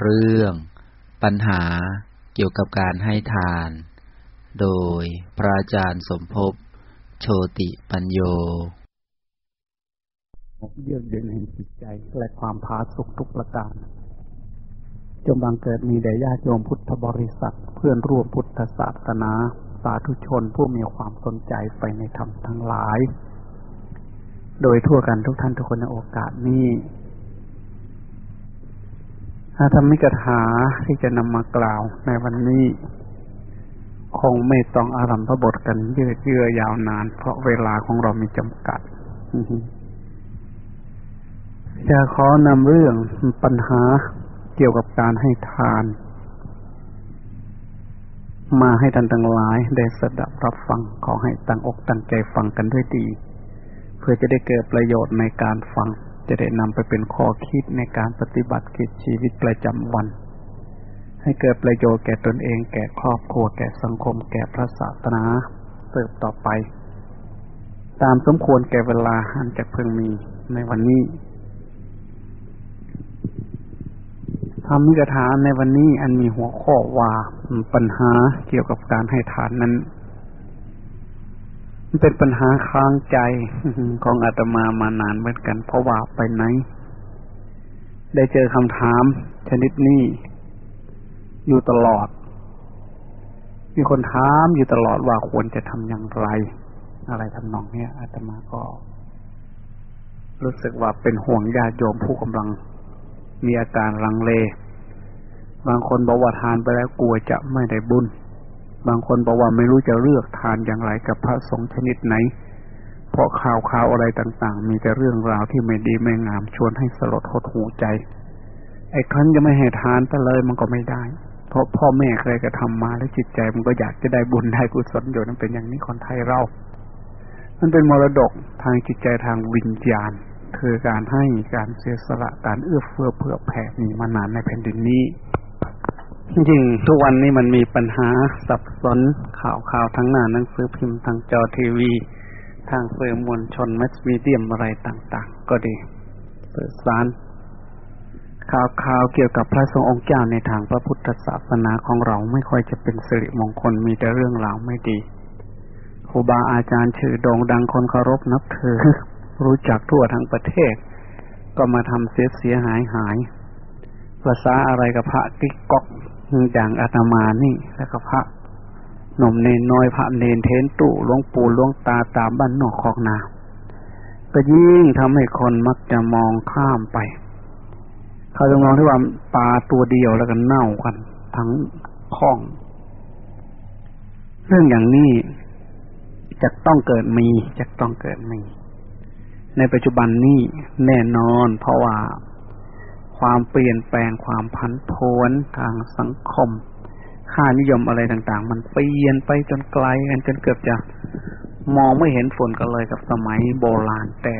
เรื่อง ปัญหาเกี่ยวกับการให้ทาน โดยพระอาจารย์สมภพโชติปัญโยเยือกเย็นแห่งจิตใจและความพาสุขทุกประการจงบังเกิดมีแด่ญาติโยมพุทธบริษัท เพื่อนร่วมพุทธศาสนา สาธุชนผู้มีความสนใจไปในธรรมทั้งหลาย โดยทั่วกันทุกท่านทุกคนในโอกาสนี้ ธรรมิกถาที่จะนำมากล่าวในวันนี้ คงไม่ต้องอารัมพบทกันเยืดเยื้อยาวนาน เพราะเวลาของเรามีจำกัด จะขอนำเรื่องปัญหาเกี่ยวกับการให้ทาน มาให้ท่านทั้งหลายได้สดับรับฟังขอให้ตั้งอกตั้งใจฟังกันด้วยดี เพื่อจะได้เกิดประโยชน์ในการฟัง จะได้นำไปเป็นข้อคิดในการปฏิบัติกิจชีวิตประจำวัน ให้เกิดประโยชน์แก่ตนเอง แก่ครอบครัว แก่สังคม แก่พระศาสนาเติบต่อไป ตามสมควรแก่เวลาอันจะเพิ่งมีในวันนี้ธรรมิกถาในวันนี้อันมีหัวข้อว่าปัญหาเกี่ยวกับการให้ทานนั้น มันเป็นปัญหาค้างใจของอาตมามานานเหมือนกัน เพราะว่าไปไหน ได้เจอคำถาม ชนิดนี้ อยู่ตลอด มีคนถามอยู่ตลอดว่าควรจะทำอย่างไร อะไรทำนองเนี้ยอาตมาก็ รู้สึกว่าเป็นห่วงญาติโยมผู้กำลัง มีอาการลังเล บางคนบอกว่าทานไปแล้วกลัวจะไม่ได้บุญ บางคนบอกว่าไม่รู้จะเลือกทานอย่างไรกับพระสงฆ์ชนิดไหน เพราะข่าวข่าวอะไรต่าง ๆ มีแต่เรื่องราวที่ไม่ดีไม่งามชวนให้สลดหดหูใจ ไอ้ครั้นจะไม่ให้ทานไปเลยมันก็ไม่ได้ เพราะพ่อแม่เคยกระทำมาแล้วจิตใจมันก็อยากจะได้บุญได้กุศลอยู่นั่นเป็นอย่างนี้คนไทยเรา มันเป็นมรดกทางจิตใจทางวิญญาณคือการให้การเสียสละการเอื้อเฟื้อเผื่อแผ่มีมานานในแผ่นดินนี้ จริงทุกวันนี้มันมีปัญหาสับสนข่าวข่าวทั้งหน้าหนังสือพิมพ์ทางจอทีวี ทางสื่อมวลชนแมสมีเดียมอะไรต่าง ๆ ก็ดีสื่อสารข่าวข่าวเกี่ยวกับพระสงฆ์องค์เจ้าในทางพระพุทธศาสนาของเราไม่ค่อยจะเป็นสิริมงคลมีแต่เรื่องราวไม่ดีครูบาอาจารย์ชื่อโด่งดังคนเคารพนับถือ รู้จักทั่วทั้งประเทศ ก็มาทำเสียเสียหายหายภาษาอะไรกับพระกิ๊กก๊อก อย่างอาตมานี่ แล้วก็พระหนุ่มเนนน้อยพระเนนเทนตู่หลวงปู่หลวงตาตามบ้านนอกคอกนา ก็ยิ่งทำให้คนมักจะมองข้ามไป เขาจะมองที่ว่าปลาตัวเดียวแล้วกันเน่ากัน ทั้งข้อง เรื่องอย่างนี้จะต้องเกิดมีจะต้องเกิดมี ในปัจจุบันนี้แน่นอนเพราะว่า ความเปลี่ยนแปลงความพันผวนทางสังคม ค่านิยมอะไรต่างๆ มันเปลี่ยนไปจนไกลกันจนเกือบจะมองไม่เห็นฝนกันเลยกับสมัยโบราณแต่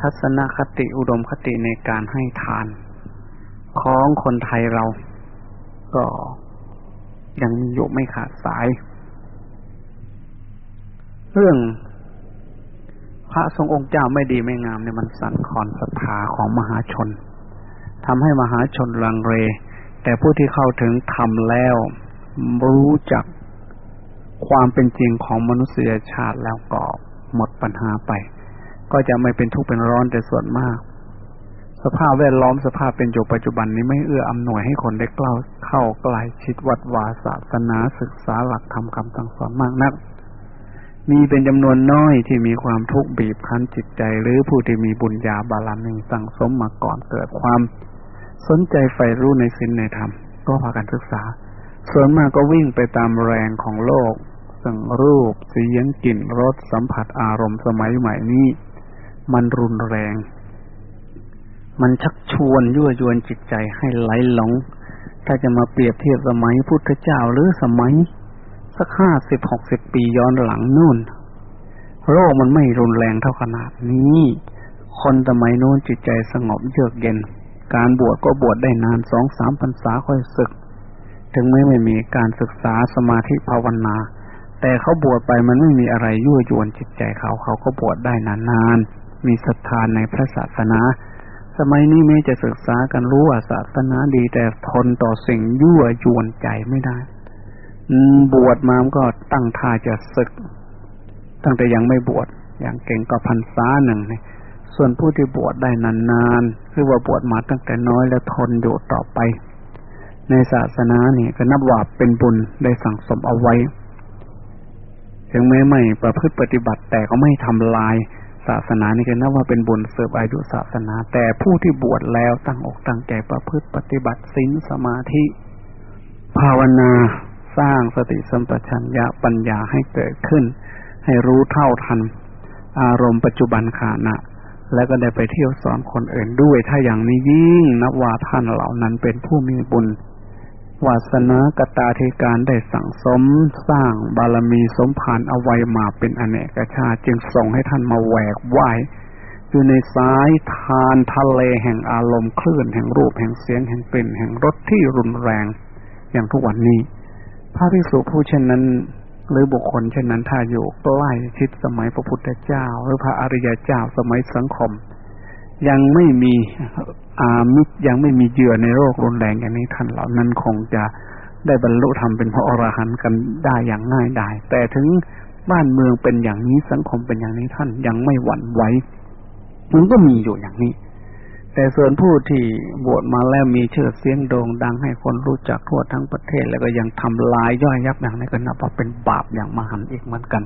ทัศนคติอุดมคติในการให้ทาน ของคนไทยเรา ก็ยังอยู่ไม่ขาดสาย เรื่องพระทรงองค์เจ้าไม่ดีไม่งามเนี่ยมันสั่นคลอนศรัทธาของมหาชน ทำให้มหาชนลังเรแต่ผู้ที่เข้าถึงธรรมแล้ว รู้จักความเป็นจริงของมนุษยชาติแล้วก็หมดปัญหาไป ก็จะไม่เป็นทุกข์เป็นร้อนแต่ส่วนมาก สภาพแวดล้อมสภาพเป็นอยู่ปัจจุบันนี้ไม่เอื้ออำนวยให้คนได้กล้าเข้าใกล้ชิดวัดวาศาสนาศึกษาหลักธรรมคำสั่งสอนมากนัก มีเป็นจำนวนน้อยที่มีความทุกข์บีบคั้นจิตใจ หรือผู้ที่มีบุญญาบารมีสั่งสมมาก่อนเกิดความ สนใจใฝ่รู้ในศีลในธรรม ก็พากันศึกษา ส่วนมากก็วิ่งไปตามแรงของโลกสั่งรูปเสียงกลิ่นรสสัมผัสอารมณ์สมัยใหม่นี้ มันรุนแรง มันชักชวนยั่วยวนจิตใจให้ไหลหลง ถ้าจะมาเปรียบเทียบสมัยพุทธเจ้าหรือสมัย สักห้าสิบหกสิบปีย้อนหลังนู่น โรคมันไม่รุนแรงเท่าขนาดนี้ คนสมัยโน้นจิตใจสงบเยือกเย็น การบวชก็บวชได้นานสองสามพรรษาค่อยศึก ถึงไม่ไม่มีการศึกษาสมาธิภาวนา แต่เขาบวชไปมันไม่มีอะไรยั่วยวนจิตใจเขาเขาก็บวชได้นานๆมีศรัทธาในพระศาสนา สมัยนี้แม้จะศึกษากันรู้ว่าศาสนาดีแต่ทนต่อสิ่งยั่วยวนใจไม่ได้บวชมาก็ตั้งท่าจะศึก ตั้งแต่ยังไม่บวชอย่างเก่งก็พันษาหนึ่งเนี่ย ส่วนผู้ที่บวชได้นานๆคือว่าบวชมาตั้งแต่น้อยแล้วทนอยู่ต่อไป ในศาสนาเนี่ยก็นับว่าเป็นบุญได้สั่งสมเอาไว้ ถึงแม้ไม่ประพฤติปฏิบัติแต่ก็ไม่ทำลายศาสนานี่ก็นับว่าเป็นบุญเสริมอายุศาสนา แต่ผู้ที่บวชแล้วตั้งอกตั้งใจประพฤติปฏิบัติศีลสมาธิ ภาวนาสร้างสติสัมปชัญญะปัญญาให้เกิดขึ้น ให้รู้เท่าทัน อารมณ์ปัจจุบันขณะ แล้วก็ได้ไปเที่ยวสอนคนอื่นด้วย ถ้าอย่างนี้ยิ่งนับว่าท่านเหล่านั้นเป็นผู้มีบุญวาสนากตาธิการได้สั่งสมสร้างบารมีสมภารเอาไว้มาเป็นอเนกชาติ จึงส่งให้ท่านมาแหวกว่ายอยู่ในสายทานทะเลแห่งอารมณ์คลื่นแห่งรูปแห่งเสียงแห่งกลิ่นแห่งรสที่รุนแรง อย่างทุกวันนี้ พระภิกษุผู้เช่นนั้น หรือบุคคลเช่นนั้นถ้าอยู่ใกล้ชิดสมัยพระพุทธเจ้า หรือพระอริยเจ้าสมัยสังคม ยังไม่มีอามิตรยังไม่มีเหยื่อในโรครุนแรงอย่างนี้ท่านเหล่านั้นคงจะได้บรรลุธรรมเป็นพระอรหันต์กันได้อย่างง่ายดายแต่ถึงบ้านเมืองเป็นอย่างนี้สังคมเป็นอย่างนี้ท่านยังไม่หวั่นไหวมันก็มีอยู่อย่างนี้ แต่ส่วนผู้ที่บวชมาแล้วมีชื่อเสียงโด่งดังให้คนรู้จักทั่วทั้งประเทศ แล้วก็ยังทำลายย่อยยับอย่างนี้ก็นับว่าเป็นบาปอย่างมหันอีกเหมือนกัน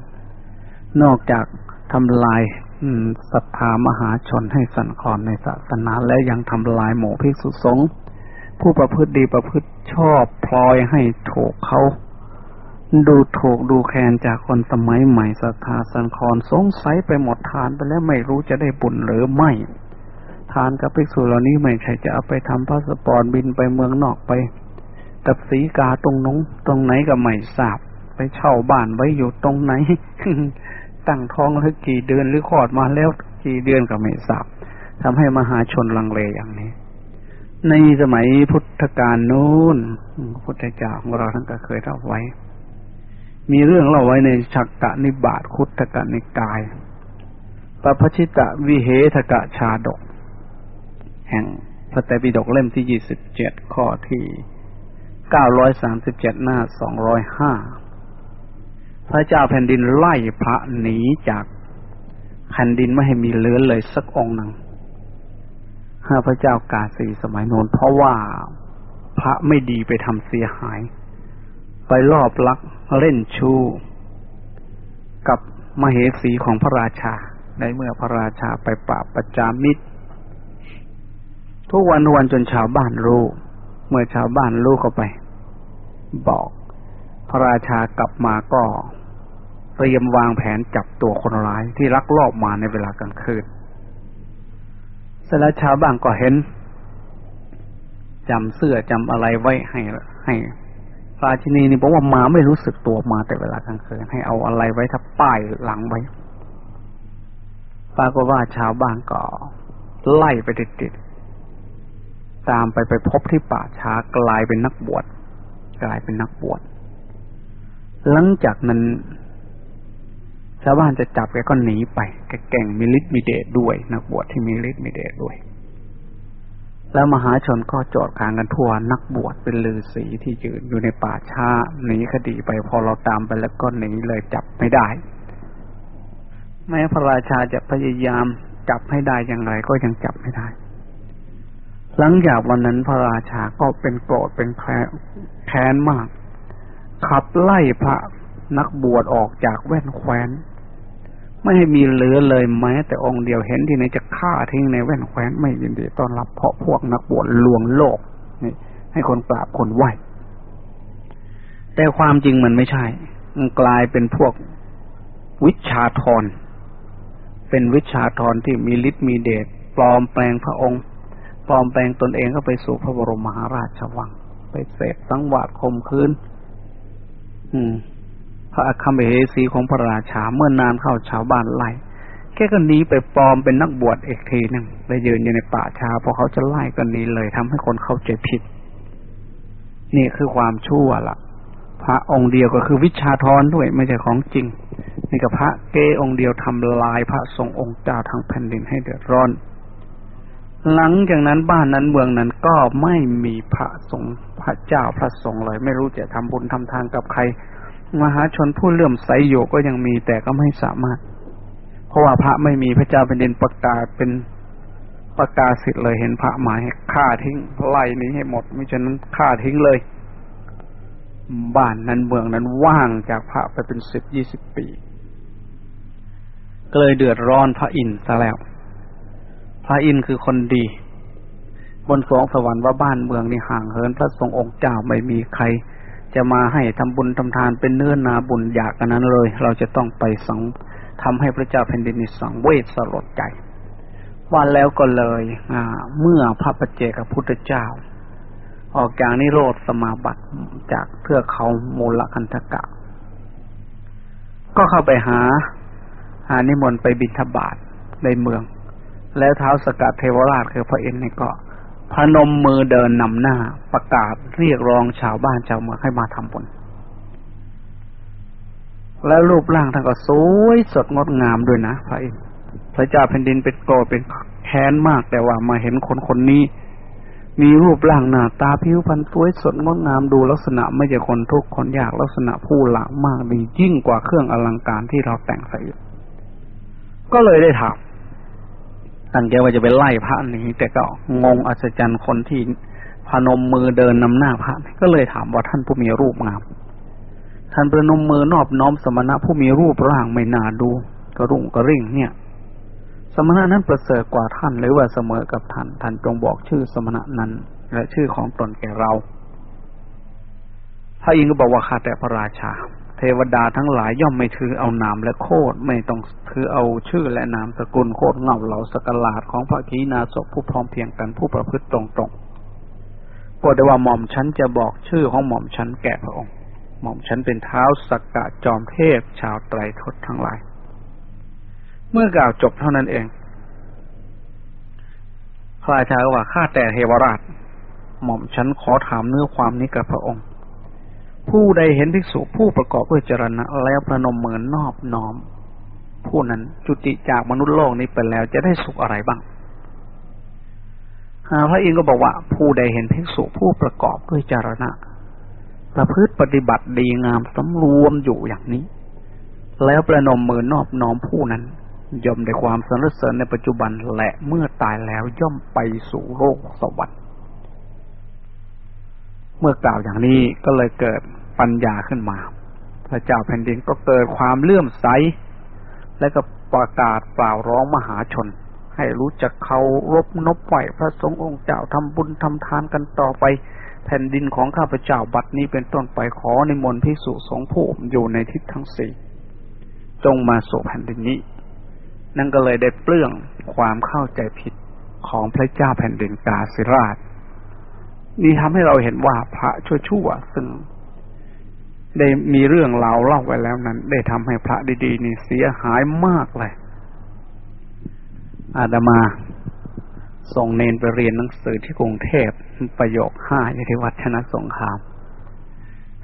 นอกจากทำลายศรัทธามหาชนให้สั่นคลอนในศาสนาและยังทำลายหมู่ภิกษุสงฆ์ผู้ประพฤติดีประพฤติชอบพลอยให้ถูกเขาดูถูกดูแคลนจากคนสมัยใหม่ศรัทธาสั่นคลอนสงสัยไปหมดทานไปแล้วไม่รู้จะได้บุญหรือไม่ ทานกับภิกษุเหล่านี้ไม่ใช่จะเอาไปทำพาสปอร์ตบินไปเมืองนอกไป กับสีกาตรงนงตรงไหนก็ไม่ทราบ ไปเช่าบ้านไว้อยู่ตรงไหน ตั้งท้องแล้วกี่เดือนหรือคลอดมาแล้วกี่เดือนก็ไม่ทราบทำให้มหาชนลังเลอย่างนี้ ในสมัยพุทธกาลนู้นพุทธเจ้าของเราท่านก็เคยเล่าไว้ มีเรื่องเล่าไว้ในชักกะนิบาตคุตกะนิกายปพชิตะวิเหทกะชาดก แห่งพระไตรปิฎกเล่มที่ยี่สิบเจ็ดข้อที่เก้าร้อยสามสิบเจ็ดหน้าสองร้อยห้าพระเจ้าแผ่นดินไล่พระหนีจากแผ่นดินไม่ให้มีเหลือเลยสักองหนึ่งห้าพระเจ้ากาสีสมัยโน้นเพราะว่าพระไม่ดีไปทำเสียหาย ไปลอบลักเล่นชู้กับมเหสีของพระราชา ในเมื่อพระราชาไปปราบประจามิตร ทุกวันวันจนชาวบ้านรู้ เมื่อชาวบ้านรู้ก็ไป บอก พระราชากลับมาก็เตรียมวางแผนจับตัวคนร้ายที่ลักลอบมาในเวลากลางคืนเสร็จแล้วชาวบ้านก็เห็นจำเสื้อจำอะไรไว้ให้ให้ราชินีนี่บอกว่ามาไม่รู้สึกตัวมาแต่เวลากลางคืนให้เอาอะไรไว้ทับป้ายหลังไว้ปรากฏว่าชาวบ้านก็ไล่ไปติดๆ ตามไปไปพบที่ป่าช้ากลายเป็นนักบวชกลายเป็นนักบวชหลังจากนั้นชาวบ้านจะจับแกก็หนีไปแกแก่งมีฤทธิ์มีเดชด้วยนักบวชที่มีฤทธิ์มีเดชด้วย แล้วมหาชนก็โจดกางกันทั่วนักบวชเป็นลือสีที่ยืนอยู่ในป่าช้าหนีคดีไปพอเราตามไปแล้วก็หนีเลยจับไม่ได้ แม้พระราชาจะพยายามจับให้ได้อย่างไรก็ยังจับไม่ได้ หลังจากวันนั้นพระราชาก็เป็นโกรธเป็นแค้นมาก ขับไล่พระนักบวชออกจากแว่นแคว้น ไม่ให้มีเหลือเลยแม้แต่องค์เดียวเห็นที่ไหนจะฆ่าทิ้งในแว่นแคว้นไม่ยินดีต้อนรับเพราะพวกนักบวชลวงโลกนี่ให้คนกราบคนไหวแต่ความจริงมันไม่ใช่ มันกลายเป็นพวกวิชาธรเป็นวิชาธรที่มีฤทธิ์มีเดชปลอมแปลงพระองค์ ลอมแปลงตนเองก็ไปสู่พระบรมมหาราชวัง ไปเสพสังวาสคมคืนอืม พระอัคมเหสีของพระราชาเมื่อนานเข้าชาวบ้านไล่แค่ก็หนีไปปลอมเป็นนักบวชเอกทีหนึ่งไปยืนอยู่ในป่าชาพอเขาจะไล่ก็หนีเลยทำให้คนเข้าใจผิด นี่คือความชั่วละพระองค์เดียวก็คือวิชาทรด้วยไม่ใช่ของจริงนี่กับพระเกองค์เดียวทำลายพระทรงองค์เจ้าทางแผ่นดินให้เดือดร้อน หลังจากนั้นบ้านนั้นเมืองนั้นก็ไม่มีพระสงฆ์พระเจ้าพระสงฆ์เลย ไม่รู้จะทำบุญทำทานกับใคร มหาชนผู้เลื่อมใสอยู่ก็ยังมีแต่ก็ไม่สามารถ เพราะว่าพระไม่มีพระเจ้าเป็นดินประกาศเป็นประกาศสิทธิ์เลยเห็นพระหมายฆ่าทิ้งไล่นี้ให้หมดไม่ฉะนั้นฆ่าทิ้งเลย บ้านนั้นเมืองนั้นว่างจากพระไปเป็นสิบยี่สิบปีก็เลยเดือดร้อนพระอินทร์ซะแล้ว พระอินทร์คือคนดี บนสวงสวรรค์ว่าบ้านเมืองนี่ห่างเหิน พระสงฆ์องค์เจ้าไม่มีใคร จะมาให้ทำบุญทำทานเป็นเนื้อนาบุญอยากกันนั้นเลย เราจะต้องไปสังทำให้พระเจ้าแผ่นดินนิสังเวชสลดใจวันแล้วก็เลยอ่าเมื่อพระปัจเจกพุทธเจ้า ออกจากนิโรธสมาบัติจากเทือเขามูลคันธกะ ก็เข้าไปหาหานิมนต์ไปบิณฑบาตในเมือง แล้วเท้าสกัดเทวราชคือพระเอ็นนี่ก็ พนมมือเดินนำหน้าประกาศเรียกร้องชาวบ้านชาวเมืองให้มาทำบุญแล้วรูปร่างท่านก็สวยสดงดงามด้วยนะพระเอ็นพระเจ้าแผ่นดินเป็นโกรธเป็นแค้นมากแต่ว่ามาเห็นคนคนนี้ มีรูปร่างหน้าตาผิวพรรณสวยสดงดงามดูลักษณะไม่ใช่คนทุกข์คนยากลักษณะผู้หลากมากดียิ่งกว่าเครื่องอลังการที่เราแต่งใส่ก็เลยได้ถาม ตั้งใจว่าจะไปไล่พระนี้แต่ก็งงอัศจรรย์คนที่พนมมือเดินนำหน้าพระก็เลยถามว่าท่านผู้มีรูปงามท่านประนมมือนอบน้อมสมณะผู้มีรูปร่างไม่น่าดู กระรุ่งกระริ่งเนี่ย สมณะนั้นประเสริฐกว่าท่านหรือว่าเสมอกับท่านท่านจงบอกชื่อสมณะนั้น และชื่อของตนแก่เราพระอินทร์ก็บอกว่าข้าแต่พระราชา ทวดาทั้งหลายย่อมไม่ถือเอานามและโคดไม่ต้องถือเอาชื่อและนามสกุลโคดเงาเหล่าสกลาดของพระกีนาศผู้พร้อมเพียงกันผู้ประพฤติตรงๆก็ได้ว่าหม่อมฉันจะบอกชื่อของหม่อมฉันแก่พระองค์ หม่อมฉันเป็นเท้าสกกะจอมเทพชาวไตรทศทั้งหลาย เมื่อกล่าวจบเท่านั้นเองพระราชาว่าข้าแต่เทวราช หม่อมฉันขอถามเนื้อความนี้กับพระองค์ ผู้ใดเห็นภิกษุผู้ประกอบด้วยจรณะแล้วประนมมือนอบน้อม ผู้นั้นจุติจากมนุษย์โลกนี้ไปแล้วจะได้สุขอะไรบ้างพระอินทร์ก็บอกว่า ผู้ใดเห็นภิกษุผู้ประกอบด้วยจารณะประพฤติปฏิบัติดีงามสำรวมอยู่อย่างนี้ แล้วประนมมือนอบน้อมผู้นั้น ย่อมได้ความสรรเสริญในปัจจุบันและเมื่อตายแล้วย่อมไปสู่โลกสวรรค์ เมื่อกล่าวอย่างนี้ก็เลยเกิดปัญญาขึ้นมา พระเจ้าแผ่นดินก็เกิดความเลื่อมใส และก็ประกาศเปล่าร้องมหาชน ให้รู้จักเขารบนบไหวพระสงฆ์องค์เจ้าทำบุญทำทานกันต่อไป แผ่นดินของข้าพเจ้าบัดนี้เป็นต้นไปขอในมนพิสุสงผู้อยู่ในทิศทั้งสี่จงมาสู่แผ่นดินนี้ นั่นก็เลยได้เปลื้องความเข้าใจผิดของพระเจ้าแผ่นดินกาสิราช นี่ทำให้เราเห็นว่าพระชั่วๆซึ่งได้มีเรื่องราวเล่าไว้แล้วนั้น ได้ทำให้พระดีๆนี่เสียหายมากเลย อาดามา ส่งเนนไปเรียนหนังสือที่กรุงเทพประโยคห้าอยู่ที่วัดชนะสงคราม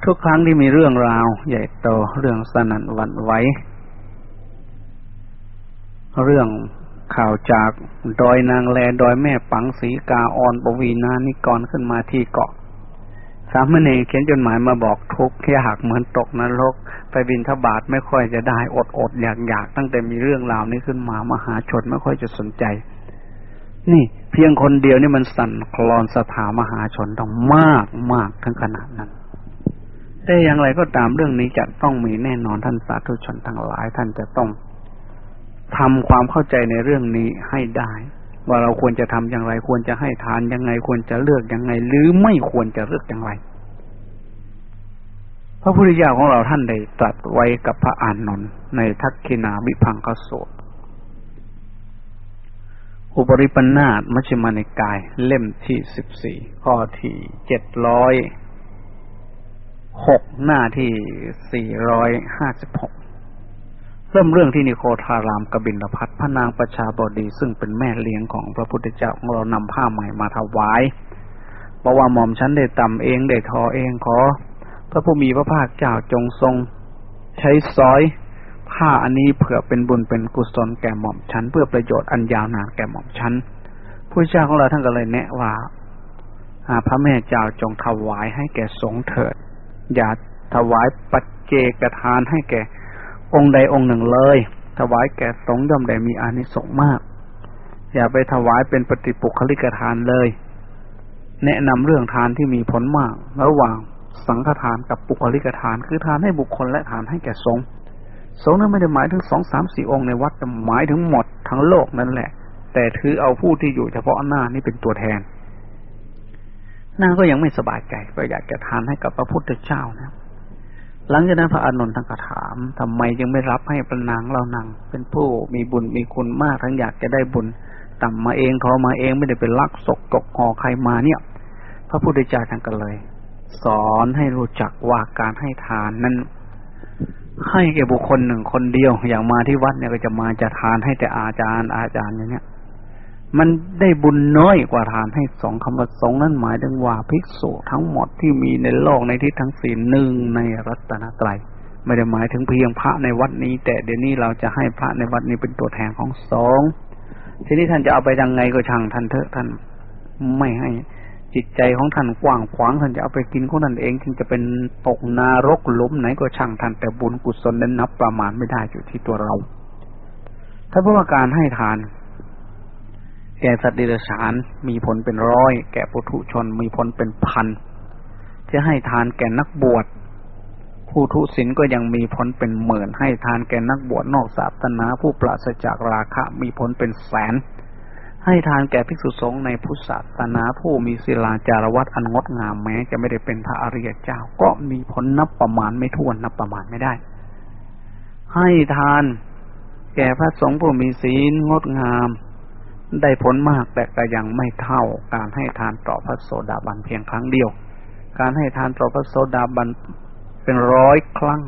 ทุกครั้งที่มีเรื่องราว ใหญ่โตเรื่องสนั่นวันไหวเรื่อง ข่าวจากดอยนางแลดอยแม่ปังสีกาออนปวีนานิกรขึ้นมาที่เกาะ สามเณรเขียนจดหมายมาบอกทุกข์ยากเหมือนตกนรก ไปบินทบาทไม่ค่อยจะได้อดอดอยากอยากตั้งแต่มีเรื่องราวนี้ขึ้นมามหาชนไม่ค่อยจะสนใจ นี่ เพียงคนเดียวนี่มันสั่นคลอนสถามหาชนต้องมากมากทั้งขนาดนั้นแต่อย่างไรก็ตามเรื่องนี้จะต้องมีแน่นอนท่านสาธุชนทั้งหลายท่านจะต้อง ทำความเข้าใจในเรื่องนี้ให้ได้ ว่าเราควรจะทำอย่างไร ควรจะให้ทานยังไง ควรจะเลือกยังไง หรือไม่ควรจะเลือกอย่างไร พระพุทธเจ้าของเราท่านได้ตรัสไว้กับพระอานนท์ในทักขินาวิพังคโสตอุปริปันาตมัชฌิมานิกาย เล่มที่สิบสี่ข้อที่เจ็ดร้อยหกหน้าที่สี่ร้อยห้าสิบหก เริ่มเรื่องที่นิโคทารามกบินพัทพระนางประชาบดีซึ่งเป็นแม่เลี้ยงของพระพุทธเจ้าของเรานำผ้าใหม่มาถวายบอกว่าหม่อมฉันได้ตำเองได้ทอเองขอ พระผู้มีพระภาคเจ้าจงทรง ใช้ซอยผ้าอันนี้เผื่อเป็นบุญเป็นกุศลแก่หม่อมฉันเพื่อประโยชน์อันยาวนานแก่หม่อมฉันผู้เจ้าของเราท่านก็เลยแนะว่าพระแม่เจ้าจงถวายให้แก่สงเถิด อย่าถวายปัจเจกทานให้แก่ องค์ใดองค์หนึ่งเลย ถวายแก่สงฆ์ย่อมได้มีอานิสงส์มาก อย่าไปถวายเป็นปฏิปุคลิกทานเลย แนะนำเรื่องทานที่มีผลมาก ระหว่างสังฆทานกับปุคลิกทาน คือทานให้บุคคลและทานให้แก่สงฆ์สงฆ์นั้นไม่ได้หมายถึงสองสามสี่องค์ในวัดแต่หมายถึงหมดทั้งโลกนั่นแหละ แต่ถือเอาผู้ที่อยู่เฉพาะหน้านี่เป็นตัวแทนนางก็ยังไม่สบายใจก็อยากจะทานให้กับพระพุทธเจ้านะ หลังจากนั้นพระอานนท์ท่านก็ถามทำไมยังไม่รับให้ประนางเรานางเป็นผู้มีบุญมีคุณมากทั้งอยากจะได้บุญต่ำมาเองทอมาเองไม่ได้เป็นลักศกกกหอใครมาเนี่ย พระพุทธเจ้าท่านก็เลย สอนให้รู้จักว่าการให้ทานนั้น ให้แก่บุคคลหนึ่งคนเดียวอย่างมาที่วัดเนี่ยก็จะมาจะทานให้แต่อาจารย์อาจารย์อย่างเนี้ย มันได้บุญน้อยกว่าทานให้สองคำว่าสองนั้นหมายถึงว่าภิกษุทั้งหมดที่มีในโลกในที่ทั้งสี่หนึ่งในรัตนตรัยไม่ได้หมายถึงเพียงพระในวัดนี้ แต่เดี๋ยวนี้เราจะให้พระในวัดนี้เป็นตัวแทนของสองทีนี้ท่านจะเอาไปยังไงก็ช่างท่านเถอะท่านไม่ให้จิตใจของท่านกว้างขวางท่านจะเอาไปกินของท่านเองจึงจะเป็นตกนารกล้มไหนก็ช่างท่านแต่บุญกุศลนั้นนับประมาณไม่ได้อยู่ที่ตัวเราถ้าเพราะว่าการให้ทาน แก่สัตว์เดรัจฉานมีผลเป็นร้อย แก่ปุถุชนมีผลเป็นพัน จะให้ทานแก่นักบวชผู้ทุศินก็ยังมีผลเป็นหมื่น ให้ทานแก่นักบวชนอกศาสนาผู้ปราศจากราคะมีผลเป็นแสน ให้ทานแก่ภิกษุสงฆ์ในพุทธศาสนาผู้มีศิลาจารวัตอันงดงามแม้ จะไม่ได้เป็นพระอริยเจ้า ก็มีผลนับประมาณไม่ถ้วนนับประมาณไม่ได้ ให้ทานแก่พระสงฆ์ผู้มีศีลงดงาม ได้ผลมากแต่ก็ยังไม่เท่าการให้ทานต่อพระโสดาบันเพียงครั้งเดียว การให้ทานต่อพระโสดาบันเป็นร้อยครั้ง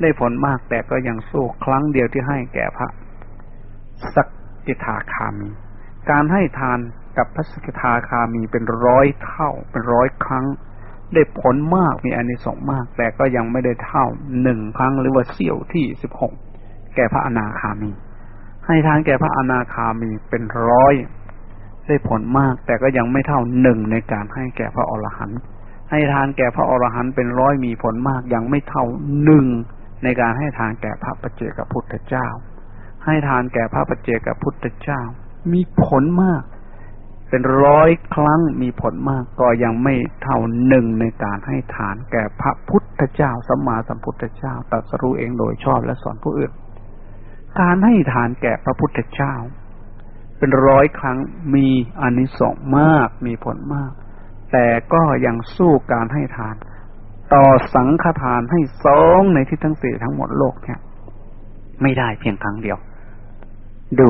ได้ผลมากแต่ก็ยังสู้ครั้งเดียวที่ให้แก่พระสกิทาคามี การให้ทานกับพระสกิทาคามีเป็นร้อยเท่า เป็นร้อยครั้ง ได้ผลมากมีอานิสงส์มาก แต่ก็ยังไม่ได้เท่าหนึ่งครั้งหรือว่าเสี่ยวที่สิบหกแก่พระอนาคามี ให้ทานแก่พระอนาคามีเป็นร้อยได้ผลมาก แต่ก็ยังไม่เท่าหนึ่งในการให้แก่พระอรหันต์ให้ทานแก่พระอรหันต์เป็นร้อยมีผลมาก ยังไม่เท่าหนึ่งในการให้ทานแก่พระปเจกพุทธเจ้า ให้ทานแก่พระปเจกพุทธเจ้า มีผลมาก เป็นร้อยครั้งมีผลมาก ก็ยังไม่เท่าหนึ่งในการให้ทานแก่พระพุทธเจ้าสัมมาสัมพุทธเจ้าตรัสรู้เองโดยชอบและสอนผู้อื่น การให้ทานแก่พระพุทธเจ้า เป็นร้อยครั้งมีอนิสงส์มากมีผลมาก แต่ก็ยังสู้การให้ทาน ต่อสังฆทานให้สองในที่ทั้งสี่ทั้งหมดโลกเนี่ย ไม่ได้เพียงครั้งเดียว ดู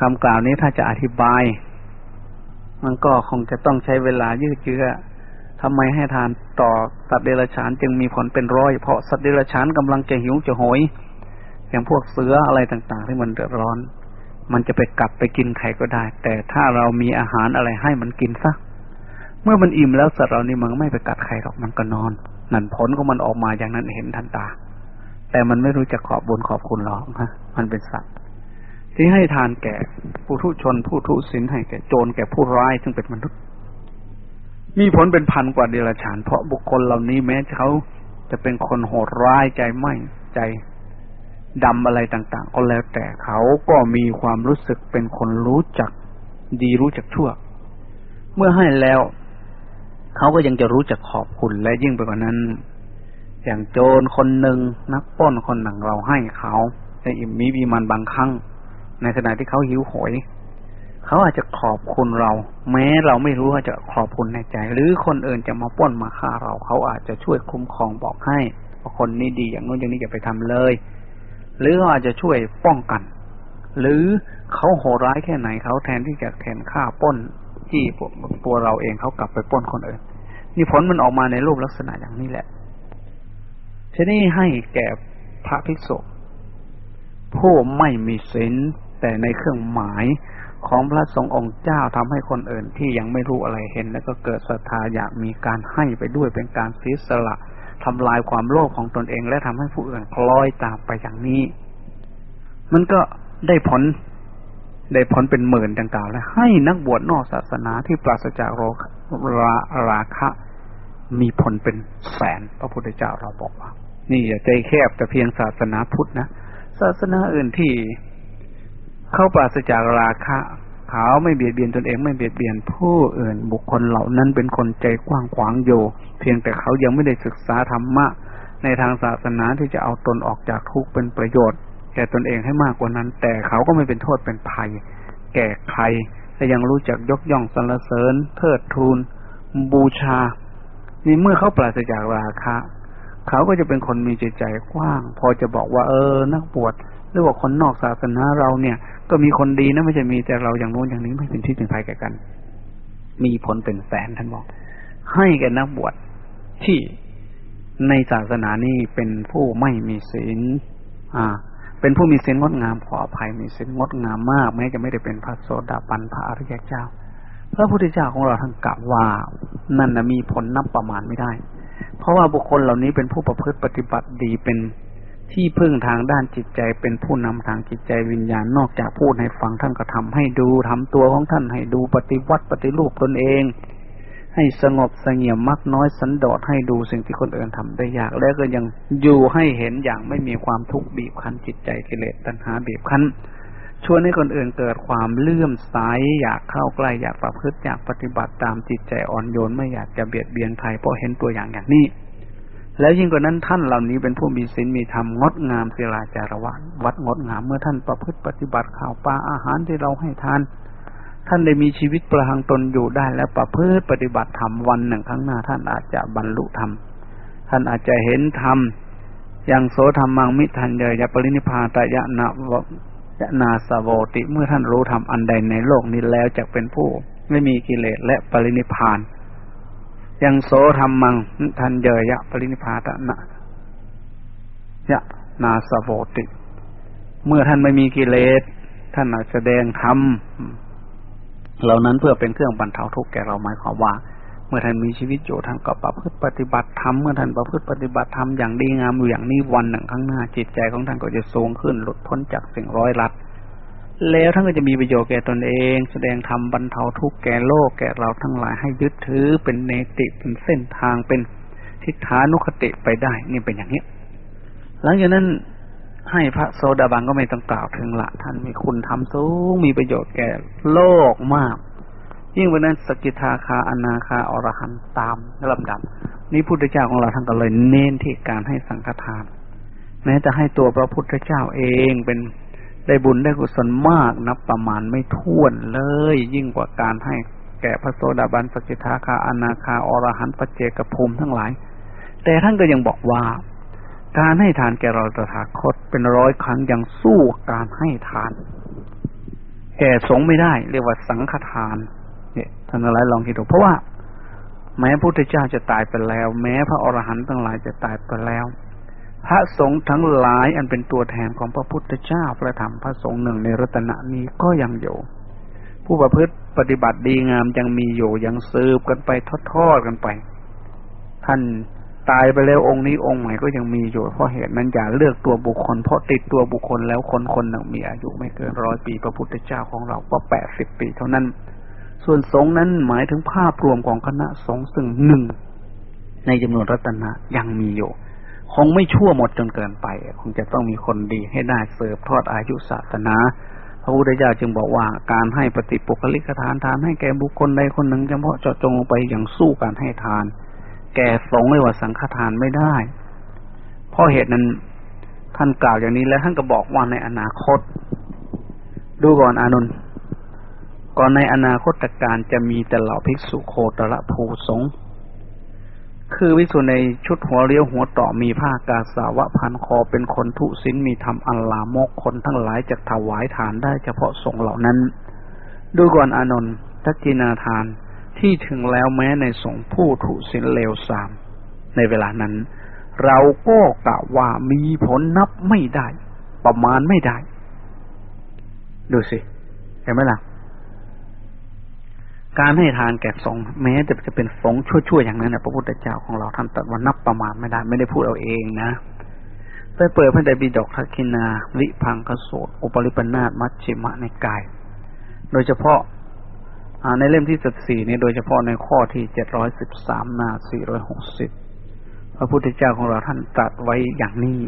คำกล่าวนี้ถ้าจะอธิบาย มันก็คงจะต้องใช้เวลายืดเยื้อทำไมให้ทานต่อสัตว์เดรัจฉานจึงมีผลเป็นร้อย เพราะสัตว์เดรัจฉานกำลังจะหิวจะโหย อย่างพวกเสืออะไรต่าง ๆ ที่มันเดือดร้อน มันจะไปกัดไปกินใครก็ได้ แต่ถ้าเรามีอาหารอะไรให้มันกินซะเมื่อมันอิ่มแล้วสัตว์เรานี่มันไม่ไปกัดใครหรอกมันก็นอน นั่นผลของมันออกมาอย่างนั้นเห็นทันตา แต่มันไม่รู้จะขอบบุญขอบคุณหรอกฮะ มันเป็นสัตว์ ที่ให้ทานแก่ผู้ทุชนผู้ทุศินให้แก่โจรแก่ผู้ร้ายซึ่งเป็นมนุษย์มีผลเป็นพันกว่าเดรัจฉาน เพราะบุคคลเหล่านี้แม้เขาจะเป็นคนโหดร้ายใจไม่ใจ ดำอะไรต่างๆก็แล้วแต่เขาก็มีความรู้สึกเป็นคนรู้จักดีรู้จักชั่ว เมื่อให้แล้ว เขาก็ยังจะรู้จักขอบคุณและยิ่งไปกว่านั้น อย่างโจรคนหนึ่งนักป้นคนหนึ่งเราให้เขาในอิ่มมีบีมันบางครั้ง ในขณะที่เขาหิวโหย เขาอาจจะขอบคุณเรา แม้เราไม่รู้ว่าจะขอบคุณในใจ หรือคนอื่นจะมาป้นมาฆ่าเรา เขาอาจจะช่วยคุ้มครองบอกให้ว่าคนนี้ดีอย่างโน้นอย่างนี้อย่าไปทำเลย หรืออาจจะช่วยป้องกัน หรือเขาโหดร้ายแค่ไหนเขาแทนที่จะแทนฆ่าป้นที่ตัวเราเองเขากลับไปป้นคนอื่นนี่ผลมันออกมาในรูปลักษณะอย่างนี้แหละทีนี้ให้แก่พระภิกษุผู้ไม่มีศีลแต่ในเครื่องหมายของพระสงฆ์องค์เจ้าทำให้คนอื่นที่ยังไม่รู้อะไรเห็น แล้วก็เกิดศรัทธาอยากมีการให้ไปด้วยเป็นการเสียสละ ทำลายความโลภของตนเอง และทำให้ผู้อื่นคล้อยตามไปอย่างนี้ มันก็ได้ผลได้ผลเป็นหมื่นดังกล่าวแล้วให้นักบวชนอกศาสนาที่ปราศจากโรราราคะ มีผลเป็นแสน พระพุทธเจ้าเราบอกว่า นี่อย่าใจแคบแต่เพียงศาสนาพุทธนะศาสนาอื่นที่ เข้าปราศจากราคะ เขาไม่เบียดเบียนตนเองไม่เบียดเบียนผู้อื่นบุคคลเหล่านั้นเป็นคนใจกว้างขวางโยเพียงแต่เขายังไม่ได้ศึกษาธรรมะ ในทางศาสนาที่จะเอาตนออกจากทุกข์เป็นประโยชน์ แก่ตนเองให้มากกว่านั้น แต่เขาก็ไม่เป็นโทษเป็นภัย แก่ใครและยังรู้จักยกย่องสรรเสริญ เทิดทูน บูชานี่เมื่อเขาปราศจากราคะ เขาก็จะเป็นคนมีใจใจกว้าง พอจะบอกว่าเออ นักบวช หรือว่าคนนอกศาสนาเราเนี่ย ก็มีคนดีนะไม่ใช่มีแต่เราอย่างโน้นอย่างนี้ไม่เป็นที่เป็นภัยแก่กัน มีผลเป็นแสนท่านบอก ให้แก่นักบวชที่ในศาสนานี้เป็นผู้ไม่มีศีลอ่า เป็นผู้มีศีลงดงามขออภัยมีศีลงดงามมากแม้จะไม่ได้เป็นพระโสดาบันพระอริยเจ้าพระพุทธเจ้าของเราท่านกล่าวว่า นั่นนะมีผลนับประมาณไม่ได้ เพราะว่าบุคคลเหล่านี้เป็นผู้ประพฤติปฏิบัติดีเป็น ที่พึ่งทางด้านจิตใจเป็นผู้นำทางจิตใจวิญญาณนอกจากพูดให้ฟังท่านก็ทำให้ดูทำตัวของท่านให้ดูปฏิวัติปฏิรูปตนเอง ให้สงบสงเงียมมักน้อยสันโดษให้ดูสิ่งที่คนอื่นทำได้ยาก แล้วก็ยังอยู่ให้เห็นอย่างไม่มีความทุกข์บีบคั้นจิตใจกิเลสตัณหาบีบคั้นชวนให้คนอื่นเกิดความเลื่อมใสอยากเข้าใกล้อยากประพฤติอยากปฏิบัติตามจิตใจอ่อนโยนไม่อยากจะเบียดเบียนใครเพราะเห็นตัวอย่างอย่างนี้ แล้วยิ่งกว่านั้นท่านเหล่านี้เป็นผู้มีศีลมีธรรมงดงามศิลาจารวะวัดงดงามเมื่อท่านประพฤติปฏิบัติข่าวปลาอาหารที่เราให้ทาน ท่านได้มีชีวิตประหังตนอยู่ได้ และประพฤติปฏิบัติธรรมวันหนึ่งข้างหน้า ท่านอาจจะบรรลุธรรมท่านอาจจะเห็นธรรมอย่างโสธรรมังมิทันเยยปรินิพาตยะนายะนาสโวติเมื่อท่านรู้ธรรมอันใดในโลกนี้แล้วจะเป็นผู้ไม่มีกิเลสและปรินิพาน ยังโสธรรมังทันเยยะปรินิพาตนะยะนาสโวติ เมื่อท่านไม่มีกิเลส ท่านอาจแสดงธรรมเหล่านั้นเพื่อเป็นเครื่องบรรเทาทุกข์แก่เราหมายความว่า เมื่อท่านมีชีวิตอยู่ท่านก็ประพฤติปฏิบัติธรรมเมื่อท่านประพฤติปฏิบัติธรรมอย่างดีงามอยู่อย่างนี้วันหนึ่งข้างหน้าจิตใจของท่านก็จะสูงขึ้น หลุดพ้นจากสิ่งร้อยลัด แล้วท่านก็จะมีประโยชน์แก่ตนเอง แสดงธรรมบรรเทาทุกข์แก่โลกแก่เราทั้งหลายให้ยึดถือเป็นเนติเป็นเส้นทางเป็นทิศฐานุคติไปได้ นี่เป็นอย่างนี้หลังจากนั้นให้พระโสดาบันก็ไม่ต้องกล่าวถึงละท่านมีคุณทำสูงมีประโยชน์แก่โลกมาก ยิ่งวันนั้นสกิทาคาอนาคาอรหันตามลำดับ นี้พุทธเจ้าของเราท่านก็เลยเน้นที่การให้สังฆทาน แม้จะให้ตัวพระพุทธเจ้าเองเป็น ได้บุญได้กุศลมากนับประมาณไม่ท้วนเลย ยิ่งกว่าการให้แก่พระโสดาบันสกิทาคาอนาคาอรหันต์ปเจกภูมิทั้งหลาย แต่ท่านก็ยังบอกว่า การให้ทานแก่เราตถาคตเป็นร้อยครั้งยังสู้การให้ทาน แก่สงไม่ได้ เรียกว่าสังฆทาน เนี่ยท่านอะไรลองคิดดูเพราะว่า แม้พระพุทธเจ้าจะตายไปแล้ว แม้พระอรหันต์ทั้งหลายจะตายไปแล้ว พระสงฆ์ทั้งหลายอันเป็นตัวแทนของพระพุทธเจ้าพระธรรมพระสงฆ์หนึ่งในรัตนนี้ก็ยังอยู่ผู้ประพฤติปฏิบัติดีงามยังมีอยู่ยังสืบกันไปทอดๆกันไป ท่านตายไปแล้วองค์นี้องค์ใหม่ก็ยังมีอยู่เพราะเหตุนั้นอย่าเลือกตัวบุคคลเพราะติดตัวบุคคลแล้วคนคนหนึ่งมีอายุไม่เกินร้อยปีพระพุทธเจ้าของเราก็แปดสิบปีเท่านั้น ส่วนสงฆ์นั้นหมายถึงภาพรวมของคณะสงฆ์ซึ่งหนึ่งในจำนวนรัตนะยังมีอยู่ คงไม่ชั่วหมดจนเกินไป คงจะต้องมีคนดีให้ได้เสิร์ฟทอดอายุศาสนา พระพุทธเจ้าจึงบอกว่าการให้ปฏิปุคลิกทานทานให้แก่บุคคลใดคนหนึ่งเฉพาะเจาะจงลงไปอย่างสู้การให้ทาน แก่สงเลยว่าสังฆทานไม่ได้ เพราะเหตุนั้นท่านกล่าวอย่างนี้แล้วท่านก็บอกว่าในอนาคต ดูก่อนอานนก่อนในอนาคตการจะมีแต่เหล่าภิกษุโคตรภูสงฆ์ คือวิสุในชุดหัวเลี้ยวหัวต่อมีผ้ากาสาวะพันคอเป็นคนทุศินมีทำอัลลามกคนทั้งหลายจะถวายทานได้เฉพาะสงเหล่านั้น ดูก่อนอานนท์ทัจินาทานที่ถึงแล้วแม้ในสงผู้ทุศินเลวสาม ในเวลานั้น เราก็กะว่ามีผลนับไม่ได้ ประมาณไม่ได้ ดูสิ เห็นไหมล่ะ การให้ทานแก่สงฆ์แม้จะจะเป็นสงฆ์ชั่วๆอย่างนั้นนะพระพุทธเจ้าของเราท่านตรัสว่านับประมาณไม่ได้ไม่ได้พูดเอาเองนะไปเปิดพระไตรปิฎกทักขินาลิพังกโสตอุปริปนาตมัชชิมะในกาย โดยเฉพาะในเล่มที่สิบสี่นี้โดยเฉพาะในข้อที่เจ็ดร้อยสิบสามหน้าสี่ร้อยหกสิบพระพุทธเจ้าของเราท่านตรัสไว้อย่างนี้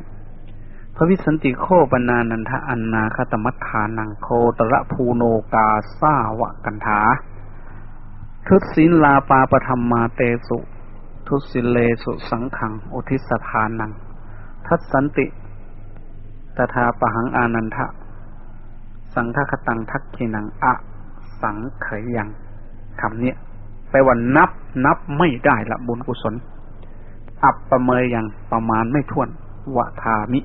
พระวิสันติโคปนานันทอันนาคตมัฏฐานังโคตระภูโนกาสาวะกันถา ทุสินลาปาปธรรมมาเตสุ ทุสิเลสุสังขัง อุทิสทานัง ทัศสันติตถาปหังอานันทะ สังฆคตังทักขินังอะสังเขยยังคำนี้แปลว่านับ นับไม่ได้ละบุญกุศล อับประเมยยังประมาณไม่ท้วนวะทามิ